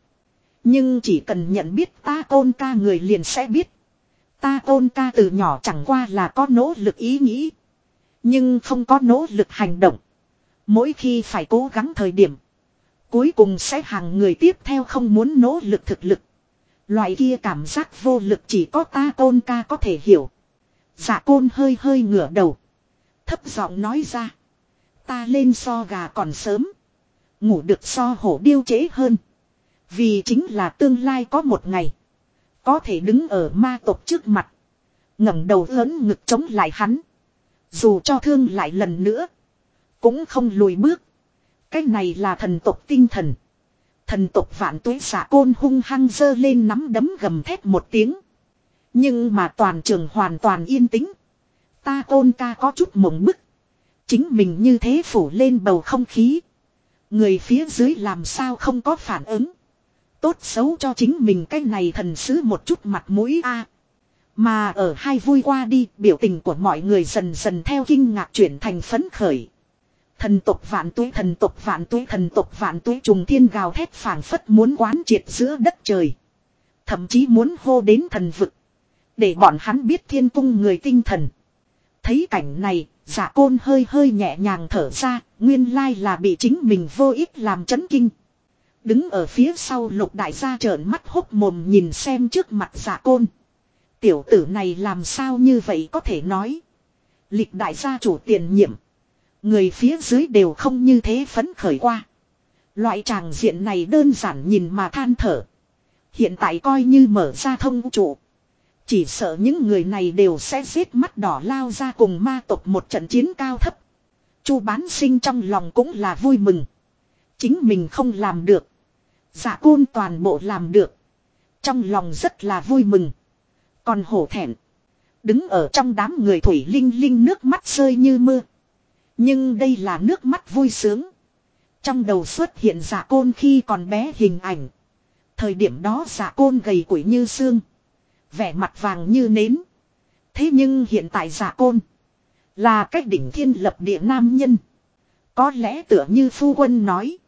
Nhưng chỉ cần nhận biết ta tôn ca người liền sẽ biết. Ta tôn ca từ nhỏ chẳng qua là có nỗ lực ý nghĩ. Nhưng không có nỗ lực hành động. Mỗi khi phải cố gắng thời điểm. Cuối cùng sẽ hàng người tiếp theo không muốn nỗ lực thực lực. Loại kia cảm giác vô lực chỉ có ta tôn ca có thể hiểu. Dạ côn hơi hơi ngửa đầu. Thấp giọng nói ra. Ta lên so gà còn sớm. Ngủ được so hổ điêu chế hơn. Vì chính là tương lai có một ngày. Có thể đứng ở ma tộc trước mặt. ngẩng đầu lớn ngực chống lại hắn. Dù cho thương lại lần nữa. Cũng không lùi bước. Cái này là thần tộc tinh thần. Thần tộc vạn tuế xạ côn hung hăng dơ lên nắm đấm gầm thét một tiếng. Nhưng mà toàn trường hoàn toàn yên tĩnh. Ta côn ca có chút mộng bức. Chính mình như thế phủ lên bầu không khí. Người phía dưới làm sao không có phản ứng. Tốt xấu cho chính mình cái này thần sứ một chút mặt mũi a mà ở hai vui qua đi, biểu tình của mọi người dần dần theo kinh ngạc chuyển thành phấn khởi. Thần tộc vạn tuế thần tộc vạn tuế thần tộc vạn tuế trùng thiên gào thét phảng phất muốn quán triệt giữa đất trời. Thậm chí muốn hô đến thần vực. Để bọn hắn biết thiên cung người tinh thần. Thấy cảnh này, giả côn hơi hơi nhẹ nhàng thở ra, nguyên lai là bị chính mình vô ích làm chấn kinh. Đứng ở phía sau lục đại gia trợn mắt hốc mồm nhìn xem trước mặt giả côn. Tiểu tử này làm sao như vậy có thể nói. Lịch đại gia chủ tiền nhiệm. Người phía dưới đều không như thế phấn khởi qua. Loại tràng diện này đơn giản nhìn mà than thở. Hiện tại coi như mở ra thông trụ. Chỉ sợ những người này đều sẽ giết mắt đỏ lao ra cùng ma tộc một trận chiến cao thấp. Chu bán sinh trong lòng cũng là vui mừng. Chính mình không làm được. giả côn toàn bộ làm được. Trong lòng rất là vui mừng. Còn hổ thẹn. Đứng ở trong đám người thủy linh linh nước mắt rơi như mưa. Nhưng đây là nước mắt vui sướng. Trong đầu xuất hiện giả côn khi còn bé hình ảnh. Thời điểm đó giả côn gầy củi như xương. Vẻ mặt vàng như nến. Thế nhưng hiện tại giả côn. Là cách đỉnh thiên lập địa nam nhân. Có lẽ tựa như phu quân nói.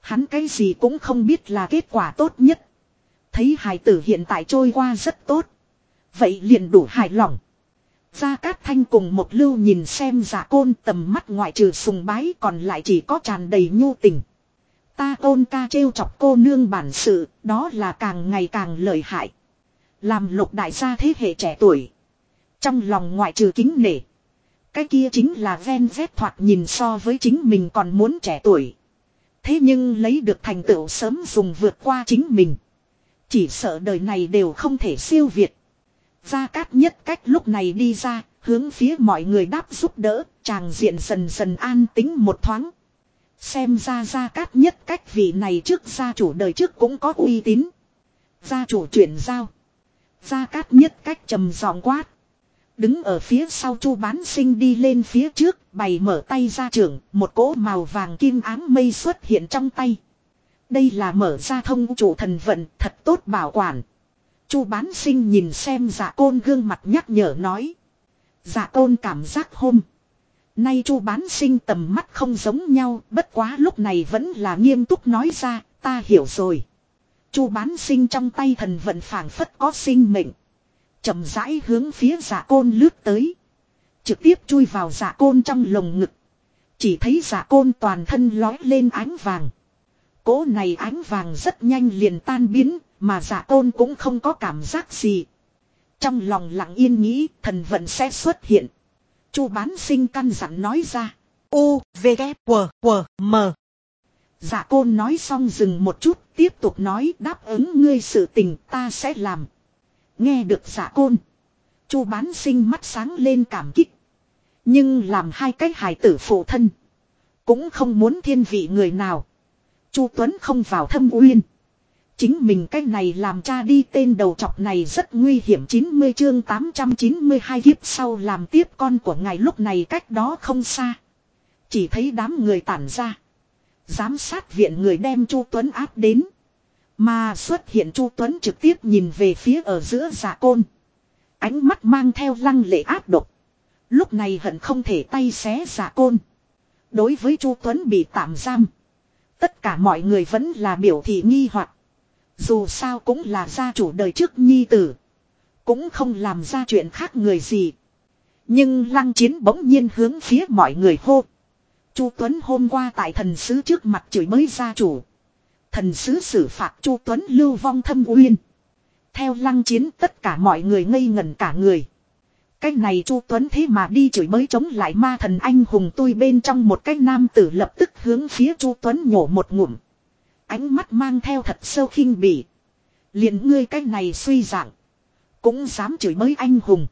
Hắn cái gì cũng không biết là kết quả tốt nhất. Thấy hài tử hiện tại trôi qua rất tốt. Vậy liền đủ hài lòng. Gia Cát Thanh cùng một lưu nhìn xem giả côn tầm mắt ngoại trừ sùng bái còn lại chỉ có tràn đầy nhu tình. Ta côn ca trêu chọc cô nương bản sự, đó là càng ngày càng lợi hại. Làm lục đại gia thế hệ trẻ tuổi. Trong lòng ngoại trừ kính nể. Cái kia chính là ven vét thoạt nhìn so với chính mình còn muốn trẻ tuổi. Thế nhưng lấy được thành tựu sớm dùng vượt qua chính mình. Chỉ sợ đời này đều không thể siêu việt. Gia Cát nhất cách lúc này đi ra, hướng phía mọi người đáp giúp đỡ, chàng diện dần dần an tính một thoáng. Xem ra Gia Cát nhất cách vị này trước gia chủ đời trước cũng có uy tín. Gia chủ chuyển giao. Gia Cát nhất cách trầm giọng quát. Đứng ở phía sau chu bán sinh đi lên phía trước, bày mở tay ra trưởng một cỗ màu vàng kim áng mây xuất hiện trong tay. Đây là mở ra thông chủ thần vận, thật tốt bảo quản. Chu bán sinh nhìn xem dạ côn gương mặt nhắc nhở nói. Dạ côn cảm giác hôm. Nay chu bán sinh tầm mắt không giống nhau, bất quá lúc này vẫn là nghiêm túc nói ra, ta hiểu rồi. Chu bán sinh trong tay thần vận phảng phất có sinh mệnh chậm rãi hướng phía giả côn lướt tới. Trực tiếp chui vào giả côn trong lồng ngực. Chỉ thấy giả côn toàn thân lói lên ánh vàng. Cố này ánh vàng rất nhanh liền tan biến, mà giả tôn cũng không có cảm giác gì. Trong lòng lặng yên nghĩ thần vận sẽ xuất hiện. Chu bán sinh căn dặn nói ra. U, V, K, W, W, M. giả côn nói xong dừng một chút, tiếp tục nói đáp ứng ngươi sự tình ta sẽ làm. Nghe được giả côn. Chu bán sinh mắt sáng lên cảm kích. Nhưng làm hai cái hài tử phụ thân. Cũng không muốn thiên vị người nào. Chu Tuấn không vào thâm uyên. Chính mình cách này làm cha đi tên đầu chọc này rất nguy hiểm 90 chương 892 kiếp sau làm tiếp con của ngài lúc này cách đó không xa. Chỉ thấy đám người tản ra. Giám sát viện người đem Chu Tuấn áp đến. Mà xuất hiện Chu Tuấn trực tiếp nhìn về phía ở giữa giả côn. Ánh mắt mang theo lăng lệ áp độc. Lúc này hận không thể tay xé giả côn. Đối với Chu Tuấn bị tạm giam. Tất cả mọi người vẫn là biểu thị nghi hoặc dù sao cũng là gia chủ đời trước nhi tử. Cũng không làm ra chuyện khác người gì. Nhưng lăng chiến bỗng nhiên hướng phía mọi người hô. Chu Tuấn hôm qua tại thần sứ trước mặt chửi mới gia chủ. Thần sứ xử phạt Chu Tuấn lưu vong thâm uyên. Theo lăng chiến tất cả mọi người ngây ngẩn cả người. Cái này Chu Tuấn thế mà đi chửi mới chống lại ma thần anh hùng tôi bên trong một cái nam tử lập tức hướng phía Chu Tuấn nhổ một ngụm. Ánh mắt mang theo thật sâu khinh bỉ. liền ngươi cái này suy dạng. Cũng dám chửi mới anh hùng.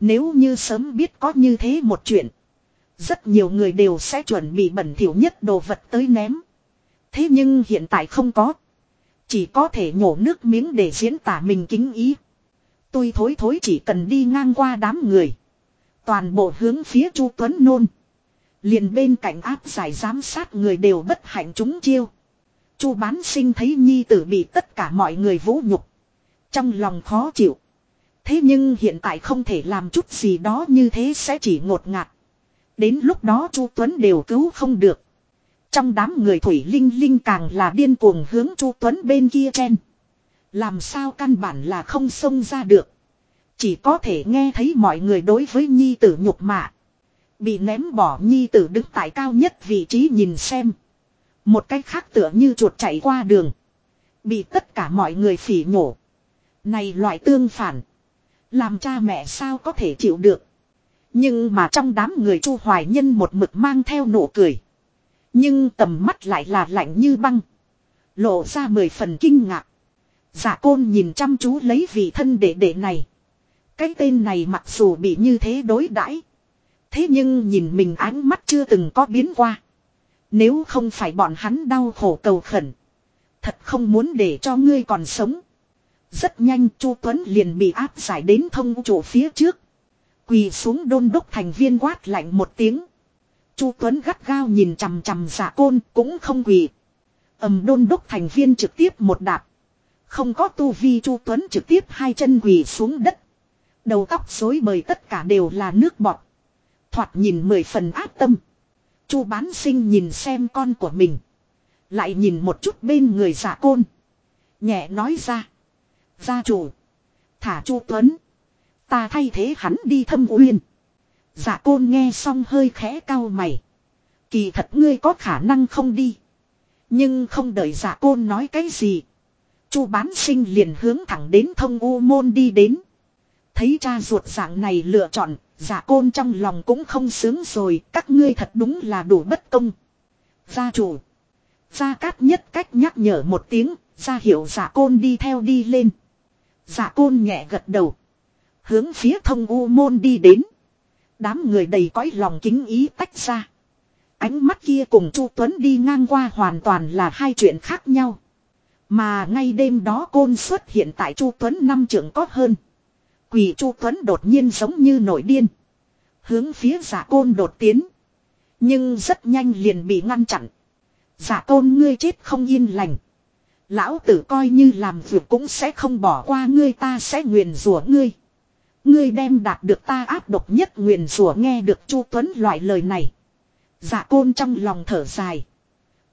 Nếu như sớm biết có như thế một chuyện. Rất nhiều người đều sẽ chuẩn bị bẩn thỉu nhất đồ vật tới ném. Thế nhưng hiện tại không có. Chỉ có thể nhổ nước miếng để diễn tả mình kính ý. Tôi thối thối chỉ cần đi ngang qua đám người. Toàn bộ hướng phía Chu Tuấn nôn. Liền bên cạnh áp giải giám sát người đều bất hạnh chúng chiêu. Chu bán sinh thấy nhi tử bị tất cả mọi người vũ nhục. Trong lòng khó chịu. Thế nhưng hiện tại không thể làm chút gì đó như thế sẽ chỉ ngột ngạt. Đến lúc đó Chu Tuấn đều cứu không được. Trong đám người Thủy Linh Linh càng là điên cuồng hướng Chu Tuấn bên kia chen. Làm sao căn bản là không xông ra được. Chỉ có thể nghe thấy mọi người đối với nhi tử nhục mạ. Bị ném bỏ nhi tử đứng tại cao nhất vị trí nhìn xem. Một cách khác tựa như chuột chạy qua đường. Bị tất cả mọi người phỉ nhổ. Này loại tương phản. Làm cha mẹ sao có thể chịu được. Nhưng mà trong đám người chu hoài nhân một mực mang theo nụ cười. Nhưng tầm mắt lại là lạnh như băng. Lộ ra mười phần kinh ngạc. Giả dạ côn nhìn chăm chú lấy vị thân đệ đệ này. Cái tên này mặc dù bị như thế đối đãi Thế nhưng nhìn mình ánh mắt chưa từng có biến qua. Nếu không phải bọn hắn đau khổ cầu khẩn. Thật không muốn để cho ngươi còn sống. Rất nhanh Chu Tuấn liền bị áp giải đến thông chỗ phía trước. Quỳ xuống đôn đốc thành viên quát lạnh một tiếng. Chu Tuấn gắt gao nhìn chằm chằm giả côn cũng không quỳ. ầm đôn đốc thành viên trực tiếp một đạp. Không có tu vi Chu Tuấn trực tiếp hai chân quỳ xuống đất. Đầu tóc rối bời tất cả đều là nước bọt. Thoạt nhìn mười phần áp tâm. Chu bán sinh nhìn xem con của mình. Lại nhìn một chút bên người giả côn. Nhẹ nói ra. Gia chủ. Thả Chu Tuấn. Ta thay thế hắn đi thâm uyên. Giả côn nghe xong hơi khẽ cau mày. Kỳ thật ngươi có khả năng không đi. Nhưng không đợi giả côn nói cái gì. Chu bán sinh liền hướng thẳng đến thông u môn đi đến. Thấy cha ruột dạng này lựa chọn, giả côn trong lòng cũng không sướng rồi, các ngươi thật đúng là đủ bất công. Gia chủ. Gia cát nhất cách nhắc nhở một tiếng, ra hiệu giả côn đi theo đi lên. Giả côn nhẹ gật đầu. Hướng phía thông u môn đi đến. Đám người đầy cõi lòng kính ý tách ra. Ánh mắt kia cùng Chu Tuấn đi ngang qua hoàn toàn là hai chuyện khác nhau. Mà ngay đêm đó côn xuất hiện tại Chu Tuấn năm trưởng có hơn. Quỷ Chu Tuấn đột nhiên giống như nổi điên. Hướng phía giả côn đột tiến. Nhưng rất nhanh liền bị ngăn chặn. Giả côn ngươi chết không yên lành. Lão tử coi như làm việc cũng sẽ không bỏ qua ngươi, ta sẽ nguyền rủa ngươi. Ngươi đem đạt được ta áp độc nhất nguyền rủa nghe được Chu Tuấn loại lời này. giả côn trong lòng thở dài.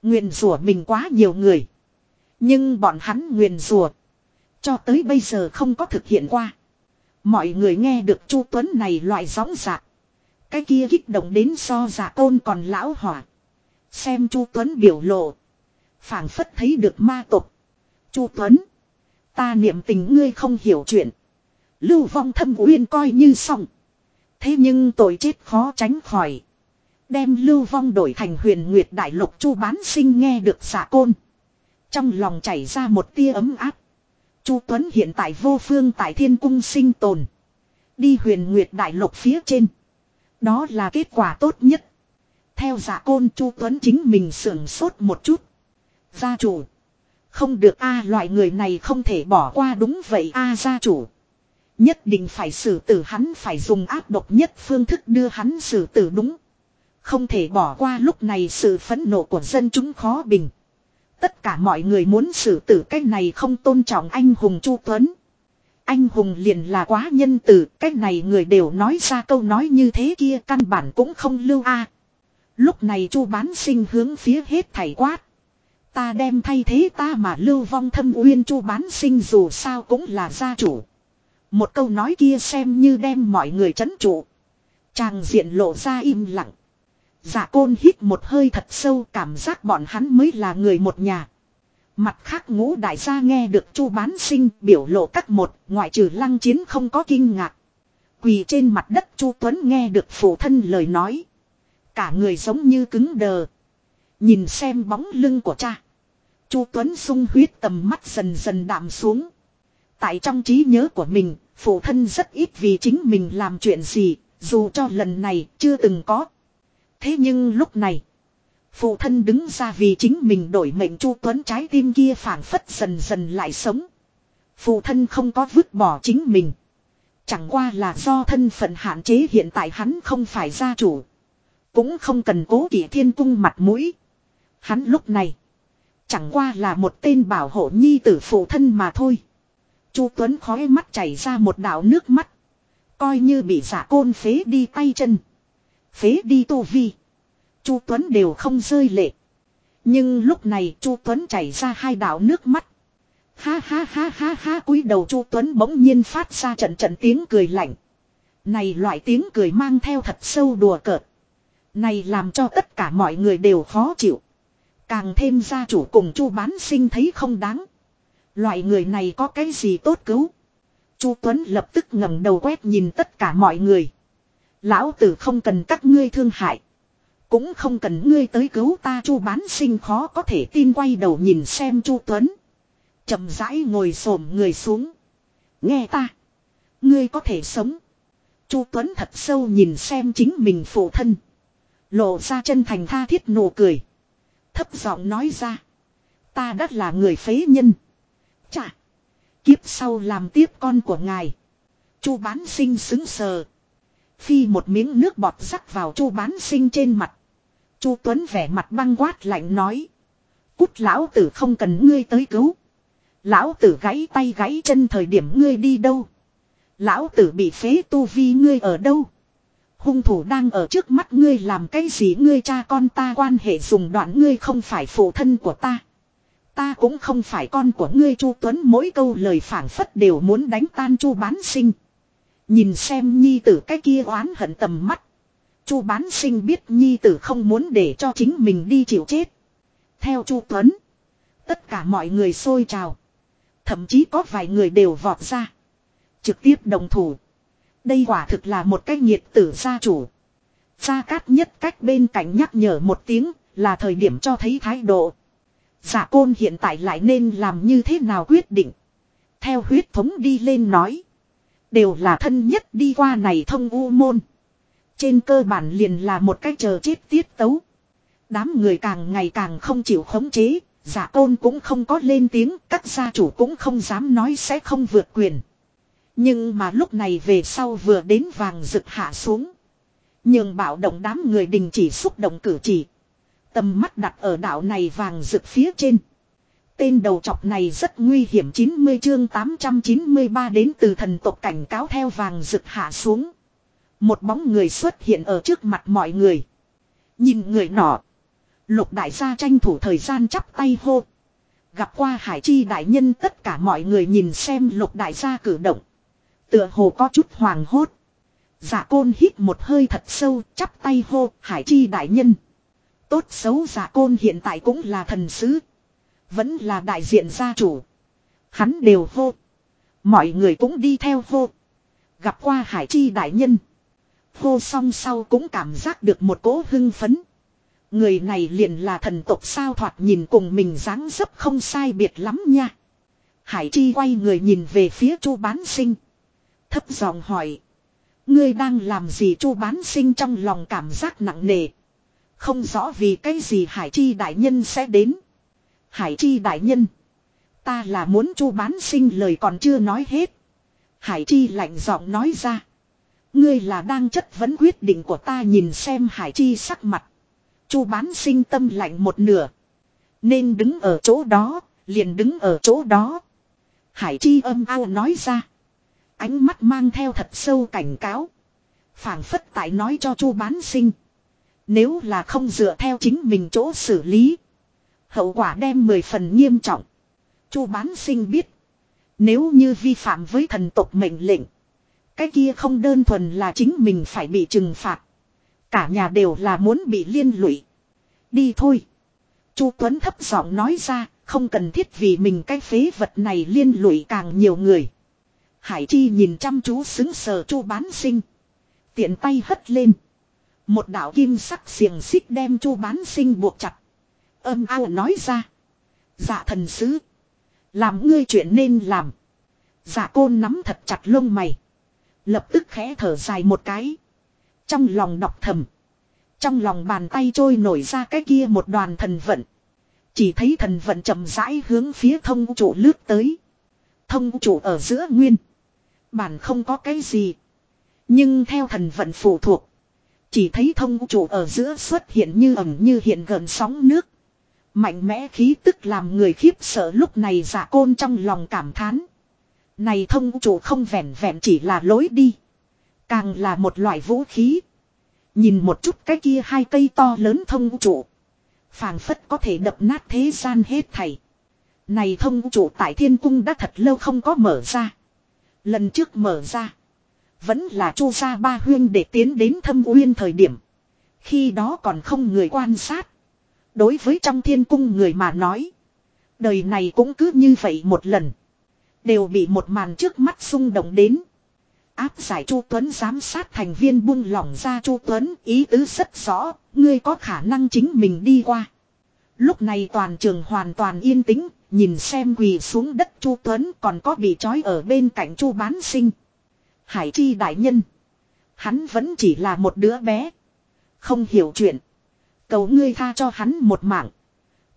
Nguyền rủa mình quá nhiều người. Nhưng bọn hắn nguyền rủa cho tới bây giờ không có thực hiện qua. Mọi người nghe được Chu Tuấn này loại gióng dạ. Cái kia kích động đến so dạ tôn còn lão hỏa. Xem Chu Tuấn biểu lộ. phảng phất thấy được ma tục. Chu Tuấn. Ta niệm tình ngươi không hiểu chuyện. Lưu vong thâm uyên coi như xong. Thế nhưng tội chết khó tránh khỏi. Đem lưu vong đổi thành huyền nguyệt đại lục chu bán sinh nghe được xả côn. Trong lòng chảy ra một tia ấm áp. Chu Tuấn hiện tại vô phương tại thiên cung sinh tồn. Đi huyền nguyệt đại lục phía trên. Đó là kết quả tốt nhất. Theo giả côn Chu Tuấn chính mình sưởng sốt một chút. Gia chủ. Không được a, loại người này không thể bỏ qua đúng vậy a, gia chủ. Nhất định phải xử tử hắn, phải dùng áp độc nhất phương thức đưa hắn xử tử đúng. Không thể bỏ qua lúc này sự phẫn nộ của dân chúng khó bình. Tất cả mọi người muốn xử tử cái này không tôn trọng anh hùng Chu Tuấn. Anh hùng liền là quá nhân tử, cái này người đều nói ra câu nói như thế kia căn bản cũng không lưu a. Lúc này Chu bán sinh hướng phía hết thảy quát. Ta đem thay thế ta mà lưu vong thâm uyên Chu bán sinh dù sao cũng là gia chủ. Một câu nói kia xem như đem mọi người chấn trụ. Chàng diện lộ ra im lặng. Dạ côn hít một hơi thật sâu cảm giác bọn hắn mới là người một nhà. Mặt khác ngũ đại gia nghe được chu bán sinh biểu lộ các một ngoại trừ lăng chiến không có kinh ngạc. Quỳ trên mặt đất chu Tuấn nghe được phụ thân lời nói. Cả người giống như cứng đờ. Nhìn xem bóng lưng của cha. chu Tuấn sung huyết tầm mắt dần dần đạm xuống. Tại trong trí nhớ của mình, phụ thân rất ít vì chính mình làm chuyện gì, dù cho lần này chưa từng có. Thế nhưng lúc này, phụ thân đứng ra vì chính mình đổi mệnh Chu Tuấn trái tim kia phản phất dần dần lại sống. Phụ thân không có vứt bỏ chính mình. Chẳng qua là do thân phận hạn chế hiện tại hắn không phải gia chủ. Cũng không cần cố kỵ thiên cung mặt mũi. Hắn lúc này. Chẳng qua là một tên bảo hộ nhi tử phụ thân mà thôi. Chu Tuấn khói mắt chảy ra một đạo nước mắt. Coi như bị giả côn phế đi tay chân. Phế đi tu vi. Chu Tuấn đều không rơi lệ. Nhưng lúc này Chu Tuấn chảy ra hai đạo nước mắt. Ha ha ha ha ha, cúi đầu Chu Tuấn bỗng nhiên phát ra trận trận tiếng cười lạnh. Này loại tiếng cười mang theo thật sâu đùa cợt. Này làm cho tất cả mọi người đều khó chịu. Càng thêm gia chủ cùng Chu bán sinh thấy không đáng. Loại người này có cái gì tốt cứu. Chu Tuấn lập tức ngẩng đầu quét nhìn tất cả mọi người. Lão tử không cần các ngươi thương hại. Cũng không cần ngươi tới cứu ta chu bán sinh khó có thể tin quay đầu nhìn xem chu Tuấn. chậm rãi ngồi xổm người xuống. Nghe ta. Ngươi có thể sống. Chu Tuấn thật sâu nhìn xem chính mình phụ thân. Lộ ra chân thành tha thiết nụ cười. Thấp giọng nói ra. Ta đã là người phế nhân. Chà. Kiếp sau làm tiếp con của ngài. Chu bán sinh xứng sờ. Phi một miếng nước bọt sắc vào chu bán sinh trên mặt. chu Tuấn vẻ mặt băng quát lạnh nói. Cút lão tử không cần ngươi tới cứu. Lão tử gãy tay gãy chân thời điểm ngươi đi đâu. Lão tử bị phế tu vi ngươi ở đâu. Hung thủ đang ở trước mắt ngươi làm cái gì ngươi cha con ta quan hệ dùng đoạn ngươi không phải phụ thân của ta. Ta cũng không phải con của ngươi Chu Tuấn mỗi câu lời phảng phất đều muốn đánh tan Chu bán sinh. Nhìn xem nhi tử cái kia oán hận tầm mắt. Chu bán sinh biết nhi tử không muốn để cho chính mình đi chịu chết. Theo Chu Tuấn. Tất cả mọi người xôi trào. Thậm chí có vài người đều vọt ra. Trực tiếp đồng thủ. Đây quả thực là một cái nhiệt tử gia chủ. Gia Cát nhất cách bên cạnh nhắc nhở một tiếng là thời điểm cho thấy thái độ. Giả côn hiện tại lại nên làm như thế nào quyết định. Theo huyết thống đi lên nói. Đều là thân nhất đi qua này thông u môn. Trên cơ bản liền là một cách chờ chết tiết tấu. Đám người càng ngày càng không chịu khống chế. Giả côn cũng không có lên tiếng. Các gia chủ cũng không dám nói sẽ không vượt quyền. Nhưng mà lúc này về sau vừa đến vàng rực hạ xuống. Nhưng bảo động đám người đình chỉ xúc động cử chỉ. Tầm mắt đặt ở đảo này vàng rực phía trên. Tên đầu chọc này rất nguy hiểm 90 chương 893 đến từ thần tộc cảnh cáo theo vàng rực hạ xuống. Một bóng người xuất hiện ở trước mặt mọi người. Nhìn người nọ. Lục đại gia tranh thủ thời gian chắp tay hô. Gặp qua hải chi đại nhân, tất cả mọi người nhìn xem lục đại gia cử động. Tựa hồ có chút hoàng hốt. giả côn hít một hơi thật sâu, chắp tay hô, hải chi đại nhân. Tốt xấu giả côn hiện tại cũng là thần sứ. Vẫn là đại diện gia chủ. Hắn đều hô. Mọi người cũng đi theo hô. Gặp qua hải chi đại nhân. Hô xong sau cũng cảm giác được một cỗ hưng phấn. Người này liền là thần tộc sao thoạt nhìn cùng mình dáng dấp không sai biệt lắm nha. Hải chi quay người nhìn về phía chu bán sinh. Thấp giọng hỏi. Ngươi đang làm gì chu bán sinh trong lòng cảm giác nặng nề. Không rõ vì cái gì Hải Chi đại nhân sẽ đến. Hải Chi đại nhân. Ta là muốn chu bán sinh lời còn chưa nói hết. Hải Chi lạnh giọng nói ra. Ngươi là đang chất vấn quyết định của ta nhìn xem Hải Chi sắc mặt. chu bán sinh tâm lạnh một nửa. Nên đứng ở chỗ đó, liền đứng ở chỗ đó. Hải Chi âm ao nói ra. Ánh mắt mang theo thật sâu cảnh cáo. phảng phất tại nói cho chu bán sinh. Nếu là không dựa theo chính mình chỗ xử lý. Hậu quả đem mười phần nghiêm trọng. Chu bán sinh biết. Nếu như vi phạm với thần tộc mệnh lệnh. Cái kia không đơn thuần là chính mình phải bị trừng phạt. Cả nhà đều là muốn bị liên lụy. Đi thôi. Chu Tuấn thấp giọng nói ra, không cần thiết vì mình cái phế vật này liên lụy càng nhiều người. Hải Chi nhìn chăm chú xứng sờ chu bán sinh. Tiện tay hất lên. Một đạo kim sắc xiềng xích đem chu bán sinh buộc chặt. Âm ao nói ra. Dạ thần sứ. Làm ngươi chuyện nên làm. Dạ côn nắm thật chặt lông mày. Lập tức khẽ thở dài một cái. Trong lòng đọc thầm. Trong lòng bàn tay trôi nổi ra cái kia một đoàn thần vận. Chỉ thấy thần vận chậm rãi hướng phía thông trụ lướt tới. Thông trụ ở giữa nguyên. Bản không có cái gì. Nhưng theo thần vận phụ thuộc. Chỉ thấy thông trụ ở giữa xuất hiện như ẩm như hiện gần sóng nước. Mạnh mẽ khí tức làm người khiếp sợ lúc này giả côn trong lòng cảm thán. Này thông trụ không vẹn vẹn chỉ là lối đi. Càng là một loại vũ khí. Nhìn một chút cái kia hai cây to lớn thông trụ. phảng phất có thể đập nát thế gian hết thảy. Này thông trụ tại thiên cung đã thật lâu không có mở ra. Lần trước mở ra. Vẫn là chu gia ba huyên để tiến đến thâm uyên thời điểm. Khi đó còn không người quan sát. Đối với trong thiên cung người mà nói. Đời này cũng cứ như vậy một lần. Đều bị một màn trước mắt xung động đến. Áp giải Chu Tuấn giám sát thành viên buông lỏng ra Chu Tuấn ý tứ rất rõ, ngươi có khả năng chính mình đi qua. Lúc này toàn trường hoàn toàn yên tĩnh, nhìn xem quỳ xuống đất Chu Tuấn còn có bị trói ở bên cạnh Chu Bán Sinh. Hải chi đại nhân. Hắn vẫn chỉ là một đứa bé. Không hiểu chuyện. Cầu ngươi tha cho hắn một mạng.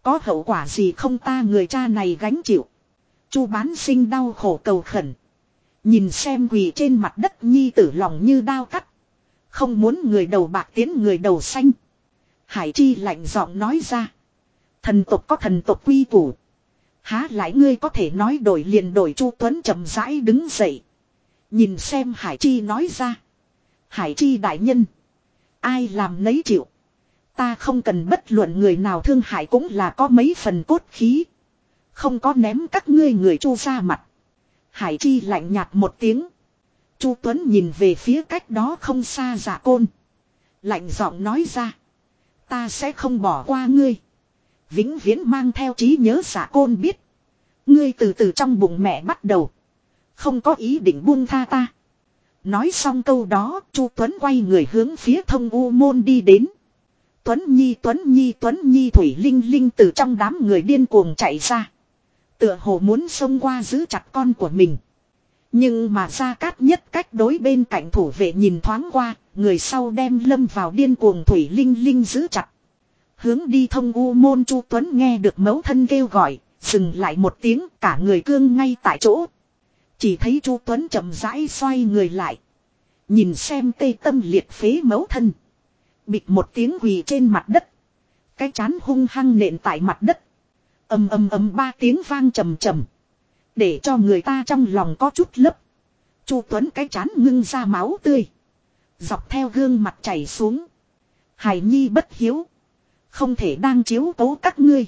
Có hậu quả gì không ta người cha này gánh chịu. Chu bán sinh đau khổ cầu khẩn. Nhìn xem quỳ trên mặt đất nhi tử lòng như đao cắt. Không muốn người đầu bạc tiến người đầu xanh. Hải chi lạnh giọng nói ra. Thần tộc có thần tộc quy củ. Há lại ngươi có thể nói đổi liền đổi Chu Tuấn chậm rãi đứng dậy. Nhìn xem Hải Chi nói ra. Hải Chi đại nhân. Ai làm nấy chịu. Ta không cần bất luận người nào thương hại cũng là có mấy phần cốt khí. Không có ném các ngươi người chu ra mặt. Hải Chi lạnh nhạt một tiếng. Chu Tuấn nhìn về phía cách đó không xa giả côn. Lạnh giọng nói ra. Ta sẽ không bỏ qua ngươi. Vĩnh viễn mang theo trí nhớ giả côn biết. Ngươi từ từ trong bụng mẹ bắt đầu. Không có ý định buông tha ta. Nói xong câu đó, Chu Tuấn quay người hướng phía thông u môn đi đến. Tuấn Nhi Tuấn Nhi Tuấn Nhi Thủy Linh Linh từ trong đám người điên cuồng chạy ra. Tựa hồ muốn xông qua giữ chặt con của mình. Nhưng mà ra cát nhất cách đối bên cạnh thủ vệ nhìn thoáng qua, người sau đem lâm vào điên cuồng Thủy Linh Linh giữ chặt. Hướng đi thông u môn Chu Tuấn nghe được mẫu thân kêu gọi, dừng lại một tiếng cả người cương ngay tại chỗ. Chỉ thấy Chu Tuấn chậm rãi xoay người lại. Nhìn xem tê tâm liệt phế mẫu thân. Bịch một tiếng quỳ trên mặt đất. Cái chán hung hăng nện tại mặt đất. ầm ầm ầm ba tiếng vang trầm trầm. Để cho người ta trong lòng có chút lấp. Chu Tuấn cái chán ngưng ra máu tươi. Dọc theo gương mặt chảy xuống. Hải Nhi bất hiếu. Không thể đang chiếu cố các ngươi.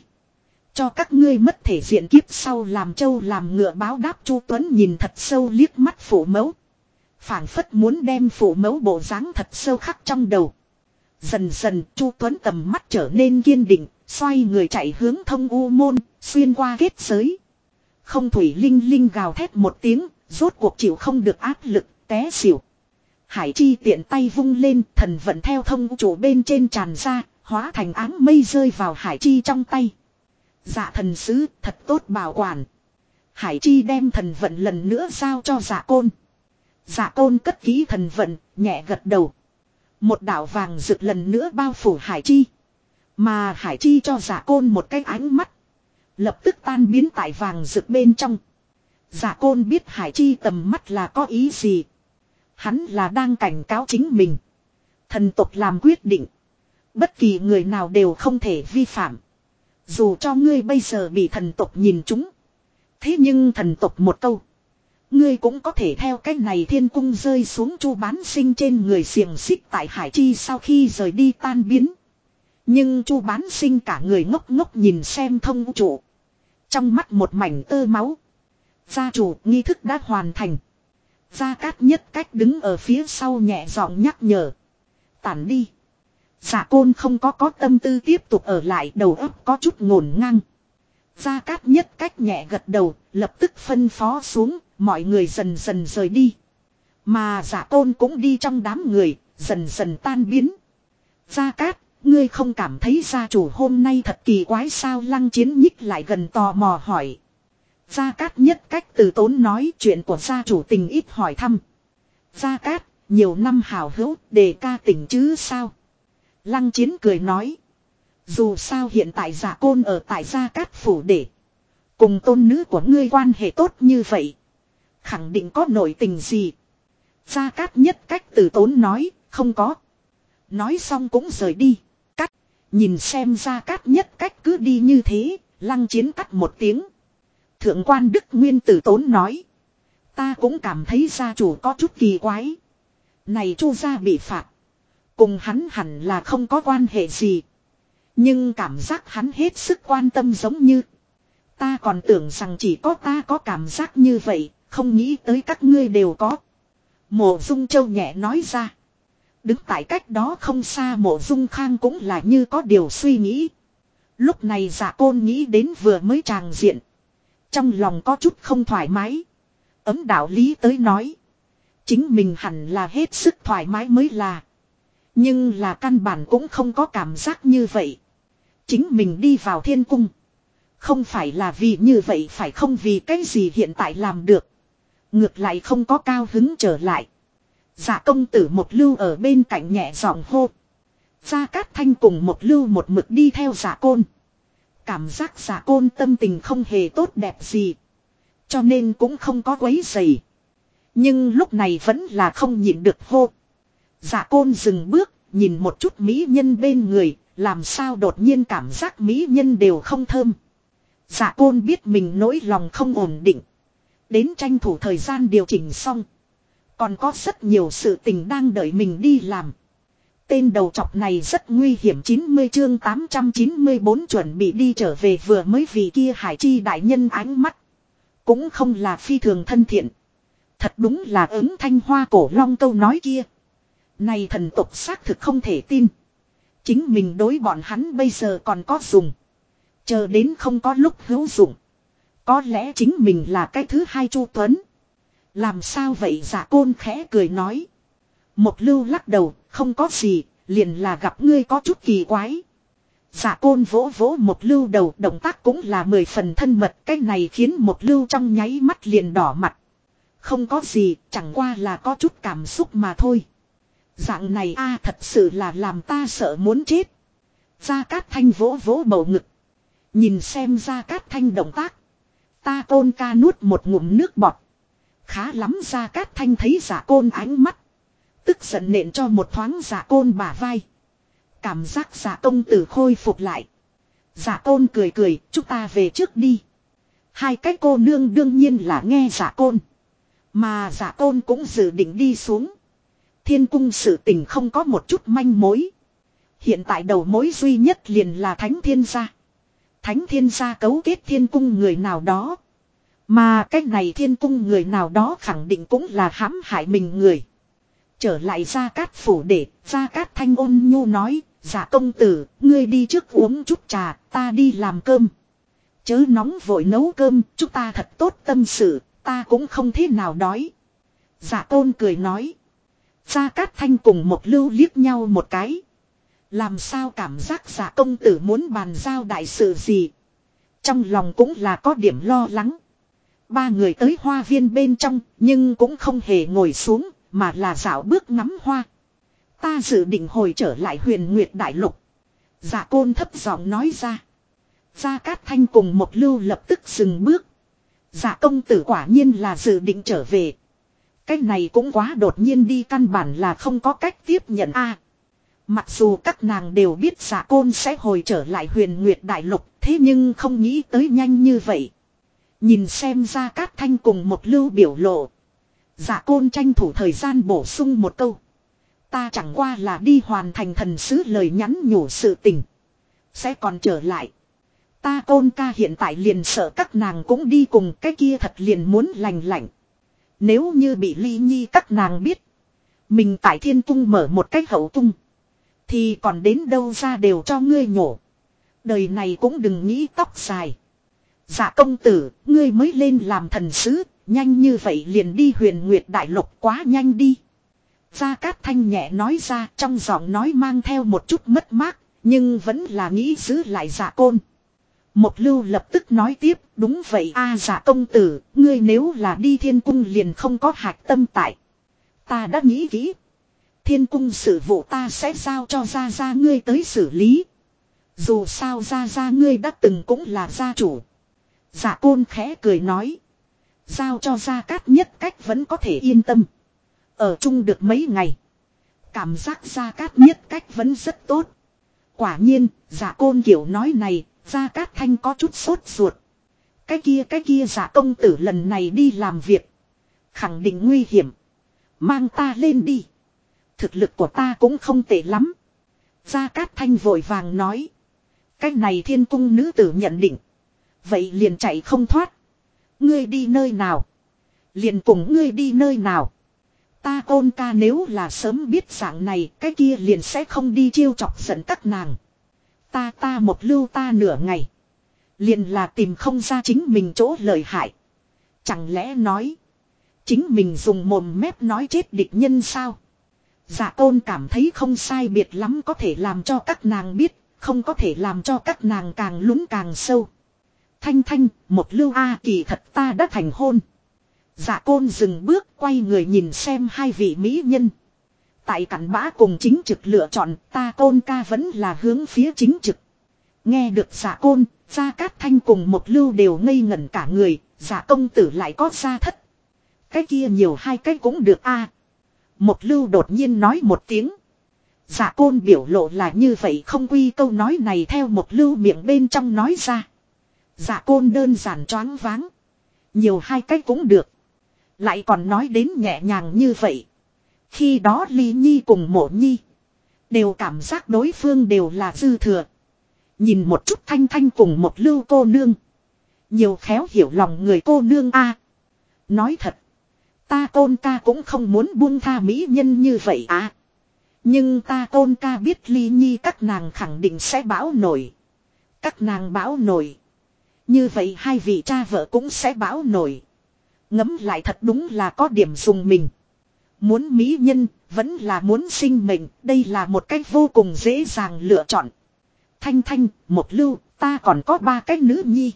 Cho các ngươi mất thể diện kiếp sau làm trâu làm ngựa báo đáp Chu Tuấn nhìn thật sâu liếc mắt phủ mẫu. phảng phất muốn đem phủ mẫu bộ dáng thật sâu khắc trong đầu. Dần dần Chu Tuấn tầm mắt trở nên kiên định, xoay người chạy hướng thông u môn, xuyên qua kết giới. Không thủy linh linh gào thét một tiếng, rốt cuộc chịu không được áp lực, té xỉu. Hải chi tiện tay vung lên, thần vận theo thông chủ bên trên tràn ra, hóa thành áng mây rơi vào hải chi trong tay. Dạ thần sứ thật tốt bảo quản. Hải chi đem thần vận lần nữa giao cho dạ côn. Dạ côn cất ký thần vận, nhẹ gật đầu. Một đảo vàng rực lần nữa bao phủ hải chi. Mà hải chi cho giả côn một cái ánh mắt. Lập tức tan biến tại vàng rực bên trong. Giả côn biết hải chi tầm mắt là có ý gì. Hắn là đang cảnh cáo chính mình. Thần tục làm quyết định. Bất kỳ người nào đều không thể vi phạm. Dù cho ngươi bây giờ bị thần tộc nhìn chúng. Thế nhưng thần tộc một câu. Ngươi cũng có thể theo cách này thiên cung rơi xuống chu bán sinh trên người xiềng xích tại hải chi sau khi rời đi tan biến. Nhưng chu bán sinh cả người ngốc ngốc nhìn xem thông vũ trụ. Trong mắt một mảnh tơ máu. Gia chủ nghi thức đã hoàn thành. Gia cát nhất cách đứng ở phía sau nhẹ giọng nhắc nhở. Tản đi. Giả côn không có có tâm tư tiếp tục ở lại đầu óc có chút ngổn ngang. Gia Cát nhất cách nhẹ gật đầu, lập tức phân phó xuống, mọi người dần dần rời đi. Mà giả tôn cũng đi trong đám người, dần dần tan biến. Gia Cát, ngươi không cảm thấy gia chủ hôm nay thật kỳ quái sao lăng chiến nhích lại gần tò mò hỏi. Gia Cát nhất cách từ tốn nói chuyện của gia chủ tình ít hỏi thăm. Gia Cát, nhiều năm hào hữu, đề ca tình chứ sao? Lăng chiến cười nói. Dù sao hiện tại giả côn ở tại gia cát phủ để. Cùng tôn nữ của ngươi quan hệ tốt như vậy. Khẳng định có nội tình gì. Gia cát nhất cách từ tốn nói, không có. Nói xong cũng rời đi. Cắt, nhìn xem gia cát nhất cách cứ đi như thế, lăng chiến cắt một tiếng. Thượng quan Đức Nguyên tử tốn nói. Ta cũng cảm thấy gia chủ có chút kỳ quái. Này chu gia bị phạt. Cùng hắn hẳn là không có quan hệ gì. Nhưng cảm giác hắn hết sức quan tâm giống như. Ta còn tưởng rằng chỉ có ta có cảm giác như vậy, không nghĩ tới các ngươi đều có. Mộ Dung Châu nhẹ nói ra. Đứng tại cách đó không xa mộ Dung Khang cũng là như có điều suy nghĩ. Lúc này giả côn nghĩ đến vừa mới tràng diện. Trong lòng có chút không thoải mái. Ấm đạo lý tới nói. Chính mình hẳn là hết sức thoải mái mới là. Nhưng là căn bản cũng không có cảm giác như vậy. Chính mình đi vào thiên cung. Không phải là vì như vậy phải không vì cái gì hiện tại làm được. Ngược lại không có cao hứng trở lại. Dạ công tử một lưu ở bên cạnh nhẹ giọng hô. Gia Cát Thanh cùng một lưu một mực đi theo giả côn. Cảm giác giả côn tâm tình không hề tốt đẹp gì. Cho nên cũng không có quấy dày. Nhưng lúc này vẫn là không nhịn được hô. Giả côn dừng bước, nhìn một chút mỹ nhân bên người, làm sao đột nhiên cảm giác mỹ nhân đều không thơm. Giả côn biết mình nỗi lòng không ổn định. Đến tranh thủ thời gian điều chỉnh xong. Còn có rất nhiều sự tình đang đợi mình đi làm. Tên đầu trọc này rất nguy hiểm 90 chương 894 chuẩn bị đi trở về vừa mới vì kia hải chi đại nhân ánh mắt. Cũng không là phi thường thân thiện. Thật đúng là ứng thanh hoa cổ long câu nói kia. Này thần tục xác thực không thể tin. Chính mình đối bọn hắn bây giờ còn có dùng. Chờ đến không có lúc hữu dụng. Có lẽ chính mình là cái thứ hai Chu Tuấn. Làm sao vậy giả côn khẽ cười nói. Một lưu lắc đầu, không có gì, liền là gặp ngươi có chút kỳ quái. Giả côn vỗ vỗ một lưu đầu động tác cũng là mười phần thân mật cái này khiến một lưu trong nháy mắt liền đỏ mặt. Không có gì, chẳng qua là có chút cảm xúc mà thôi. Dạng này a thật sự là làm ta sợ muốn chết. Gia Cát Thanh vỗ vỗ bầu ngực. Nhìn xem Gia Cát Thanh động tác. Ta côn ca nuốt một ngụm nước bọt. Khá lắm ra Cát Thanh thấy giả côn ánh mắt. Tức giận nện cho một thoáng giả côn bả vai. Cảm giác giả công tử khôi phục lại. Giả côn cười cười, chúng ta về trước đi. Hai cái cô nương đương nhiên là nghe giả côn. Mà giả côn cũng dự định đi xuống. Thiên cung sự tình không có một chút manh mối. Hiện tại đầu mối duy nhất liền là thánh thiên gia. Thánh thiên gia cấu kết thiên cung người nào đó. Mà cách này thiên cung người nào đó khẳng định cũng là hãm hại mình người. Trở lại ra cát phủ để, ra cát thanh ôn nhu nói, dạ công tử, ngươi đi trước uống chút trà, ta đi làm cơm. Chớ nóng vội nấu cơm, chúng ta thật tốt tâm sự, ta cũng không thế nào đói. Dạ tôn cười nói. Gia Cát Thanh cùng một lưu liếc nhau một cái. Làm sao cảm giác giả công tử muốn bàn giao đại sự gì. Trong lòng cũng là có điểm lo lắng. Ba người tới hoa viên bên trong, nhưng cũng không hề ngồi xuống, mà là dạo bước ngắm hoa. Ta dự định hồi trở lại huyền nguyệt đại lục. Giả côn thấp giọng nói ra. Gia Cát Thanh cùng một lưu lập tức dừng bước. Giả công tử quả nhiên là dự định trở về. Cái này cũng quá đột nhiên đi, căn bản là không có cách tiếp nhận a mặc dù các nàng đều biết giả côn sẽ hồi trở lại huyền nguyệt đại lục, thế nhưng không nghĩ tới nhanh như vậy. Nhìn xem ra cát thanh cùng một lưu biểu lộ. Giả côn tranh thủ thời gian bổ sung một câu. Ta chẳng qua là đi hoàn thành thần sứ lời nhắn nhủ sự tình. Sẽ còn trở lại. Ta côn ca hiện tại liền sợ các nàng cũng đi cùng cái kia thật liền muốn lành lạnh. Nếu như bị ly nhi các nàng biết. Mình tại thiên cung mở một cái hậu cung. Thì còn đến đâu ra đều cho ngươi nhổ. Đời này cũng đừng nghĩ tóc dài. Dạ công tử, ngươi mới lên làm thần sứ, nhanh như vậy liền đi huyền nguyệt đại lục quá nhanh đi. Gia Cát Thanh nhẹ nói ra trong giọng nói mang theo một chút mất mát, nhưng vẫn là nghĩ giữ lại dạ côn. Một lưu lập tức nói tiếp, đúng vậy a à, dạ công tử, ngươi nếu là đi thiên cung liền không có hạch tâm tại. Ta đã nghĩ kỹ. Thiên cung sự vụ ta sẽ giao cho gia gia ngươi tới xử lý. Dù sao gia gia ngươi đã từng cũng là gia chủ. Dạ côn khẽ cười nói. Giao cho gia cát nhất cách vẫn có thể yên tâm. Ở chung được mấy ngày. Cảm giác gia cát nhất cách vẫn rất tốt. Quả nhiên, giả côn kiểu nói này, Gia Cát Thanh có chút sốt ruột. Cái kia cái kia giả công tử lần này đi làm việc. Khẳng định nguy hiểm. Mang ta lên đi. Thực lực của ta cũng không tệ lắm. Gia Cát Thanh vội vàng nói. Cái này thiên cung nữ tử nhận định. Vậy liền chạy không thoát. Ngươi đi nơi nào? Liền cùng ngươi đi nơi nào? Ta ôn ca nếu là sớm biết dạng này, cái kia liền sẽ không đi chiêu chọc giận các nàng. Ta ta một lưu ta nửa ngày. Liền là tìm không ra chính mình chỗ lợi hại. Chẳng lẽ nói. Chính mình dùng mồm mép nói chết địch nhân sao? Dạ tôn cảm thấy không sai biệt lắm có thể làm cho các nàng biết. Không có thể làm cho các nàng càng lún càng sâu. Thanh thanh, một lưu A kỳ thật ta đã thành hôn. Dạ côn dừng bước quay người nhìn xem hai vị mỹ nhân. Tại cảnh bã cùng chính trực lựa chọn ta côn ca vẫn là hướng phía chính trực. Nghe được giả côn, gia cát thanh cùng một lưu đều ngây ngẩn cả người, giả công tử lại có gia thất. Cái kia nhiều hai cái cũng được a. Một lưu đột nhiên nói một tiếng. Giả côn biểu lộ là như vậy không quy câu nói này theo một lưu miệng bên trong nói ra. Giả côn đơn giản choáng váng. Nhiều hai cách cũng được. Lại còn nói đến nhẹ nhàng như vậy. Khi đó Ly Nhi cùng mộ Nhi. Đều cảm giác đối phương đều là dư thừa. Nhìn một chút thanh thanh cùng một lưu cô nương. Nhiều khéo hiểu lòng người cô nương a. Nói thật. Ta tôn ca cũng không muốn buông tha mỹ nhân như vậy à. Nhưng ta tôn ca biết ly nhi các nàng khẳng định sẽ bão nổi. Các nàng bão nổi. Như vậy hai vị cha vợ cũng sẽ bão nổi. Ngấm lại thật đúng là có điểm dùng mình. Muốn mỹ nhân, vẫn là muốn sinh mệnh, đây là một cách vô cùng dễ dàng lựa chọn. Thanh thanh, một lưu, ta còn có ba cái nữ nhi.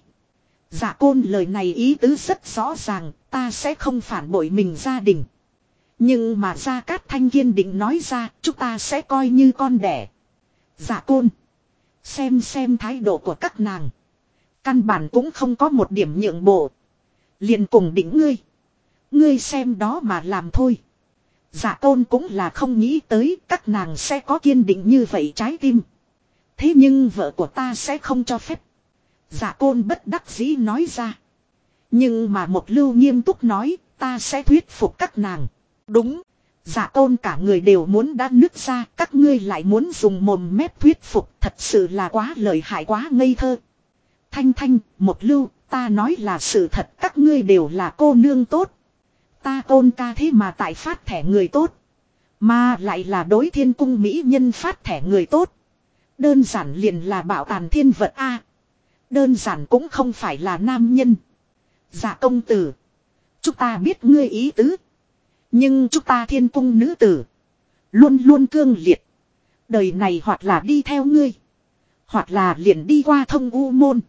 Dạ côn lời này ý tứ rất rõ ràng, ta sẽ không phản bội mình gia đình. Nhưng mà Gia Cát Thanh kiên định nói ra, chúng ta sẽ coi như con đẻ. Dạ côn. Xem xem thái độ của các nàng. Căn bản cũng không có một điểm nhượng bộ. liền cùng đỉnh ngươi. Ngươi xem đó mà làm thôi. Dạ tôn cũng là không nghĩ tới các nàng sẽ có kiên định như vậy trái tim. Thế nhưng vợ của ta sẽ không cho phép. Dạ côn bất đắc dĩ nói ra. Nhưng mà một lưu nghiêm túc nói ta sẽ thuyết phục các nàng. Đúng. Dạ tôn cả người đều muốn đã nứt ra các ngươi lại muốn dùng mồm mép thuyết phục thật sự là quá lợi hại quá ngây thơ. Thanh thanh, một lưu, ta nói là sự thật các ngươi đều là cô nương tốt. Ta tôn ca thế mà tại phát thẻ người tốt. Mà lại là đối thiên cung mỹ nhân phát thẻ người tốt. Đơn giản liền là bảo tàn thiên vật A. Đơn giản cũng không phải là nam nhân. Dạ công tử. Chúng ta biết ngươi ý tứ. Nhưng chúng ta thiên cung nữ tử. Luôn luôn cương liệt. Đời này hoặc là đi theo ngươi. Hoặc là liền đi qua thông u môn.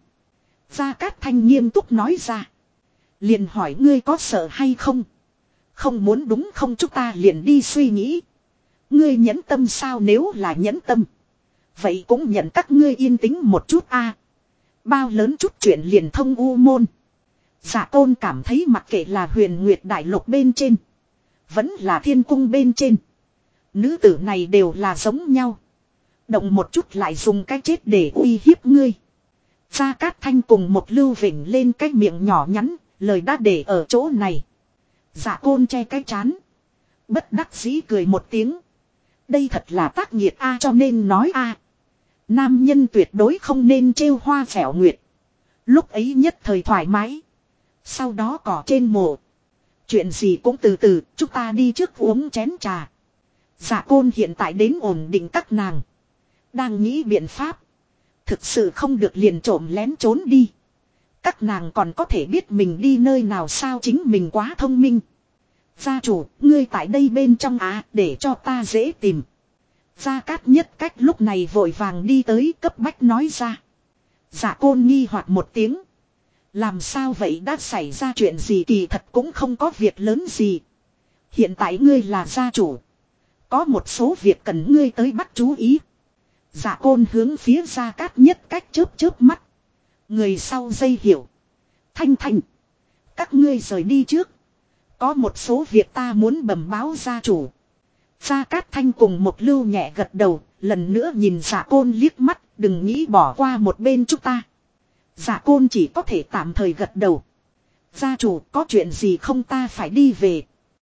Gia Cát Thanh nghiêm túc nói ra. Liền hỏi ngươi có sợ hay không? Không muốn đúng không chúng ta liền đi suy nghĩ. Ngươi nhẫn tâm sao nếu là nhẫn tâm. Vậy cũng nhận các ngươi yên tĩnh một chút a. Bao lớn chút chuyện liền thông u môn. Giả tôn cảm thấy mặc kệ là huyền nguyệt đại lục bên trên. Vẫn là thiên cung bên trên. Nữ tử này đều là giống nhau. Động một chút lại dùng cái chết để uy hiếp ngươi. Gia Cát Thanh cùng một lưu vỉnh lên cái miệng nhỏ nhắn, lời đã để ở chỗ này. Dạ Giả côn che cái chán. Bất đắc dĩ cười một tiếng. Đây thật là tác nghiệt A cho nên nói A. Nam nhân tuyệt đối không nên trêu hoa phẻo nguyệt. Lúc ấy nhất thời thoải mái. Sau đó cỏ trên mộ. Chuyện gì cũng từ từ, chúng ta đi trước uống chén trà. Giả côn hiện tại đến ổn định các nàng. Đang nghĩ biện pháp. Thực sự không được liền trộm lén trốn đi. Các nàng còn có thể biết mình đi nơi nào sao chính mình quá thông minh. Gia chủ, ngươi tại đây bên trong á, để cho ta dễ tìm. Gia Cát nhất cách lúc này vội vàng đi tới cấp bách nói ra. Giả côn nghi hoặc một tiếng. Làm sao vậy đã xảy ra chuyện gì kỳ thật cũng không có việc lớn gì. Hiện tại ngươi là gia chủ. Có một số việc cần ngươi tới bắt chú ý. Giả côn hướng phía Gia Cát nhất cách chớp chớp mắt. Người sau dây hiểu. Thanh thanh. Các ngươi rời đi trước. Có một số việc ta muốn bẩm báo gia chủ. Gia Cát Thanh cùng một lưu nhẹ gật đầu, lần nữa nhìn giả côn liếc mắt, đừng nghĩ bỏ qua một bên chúng ta. Giả côn chỉ có thể tạm thời gật đầu. Gia chủ có chuyện gì không ta phải đi về.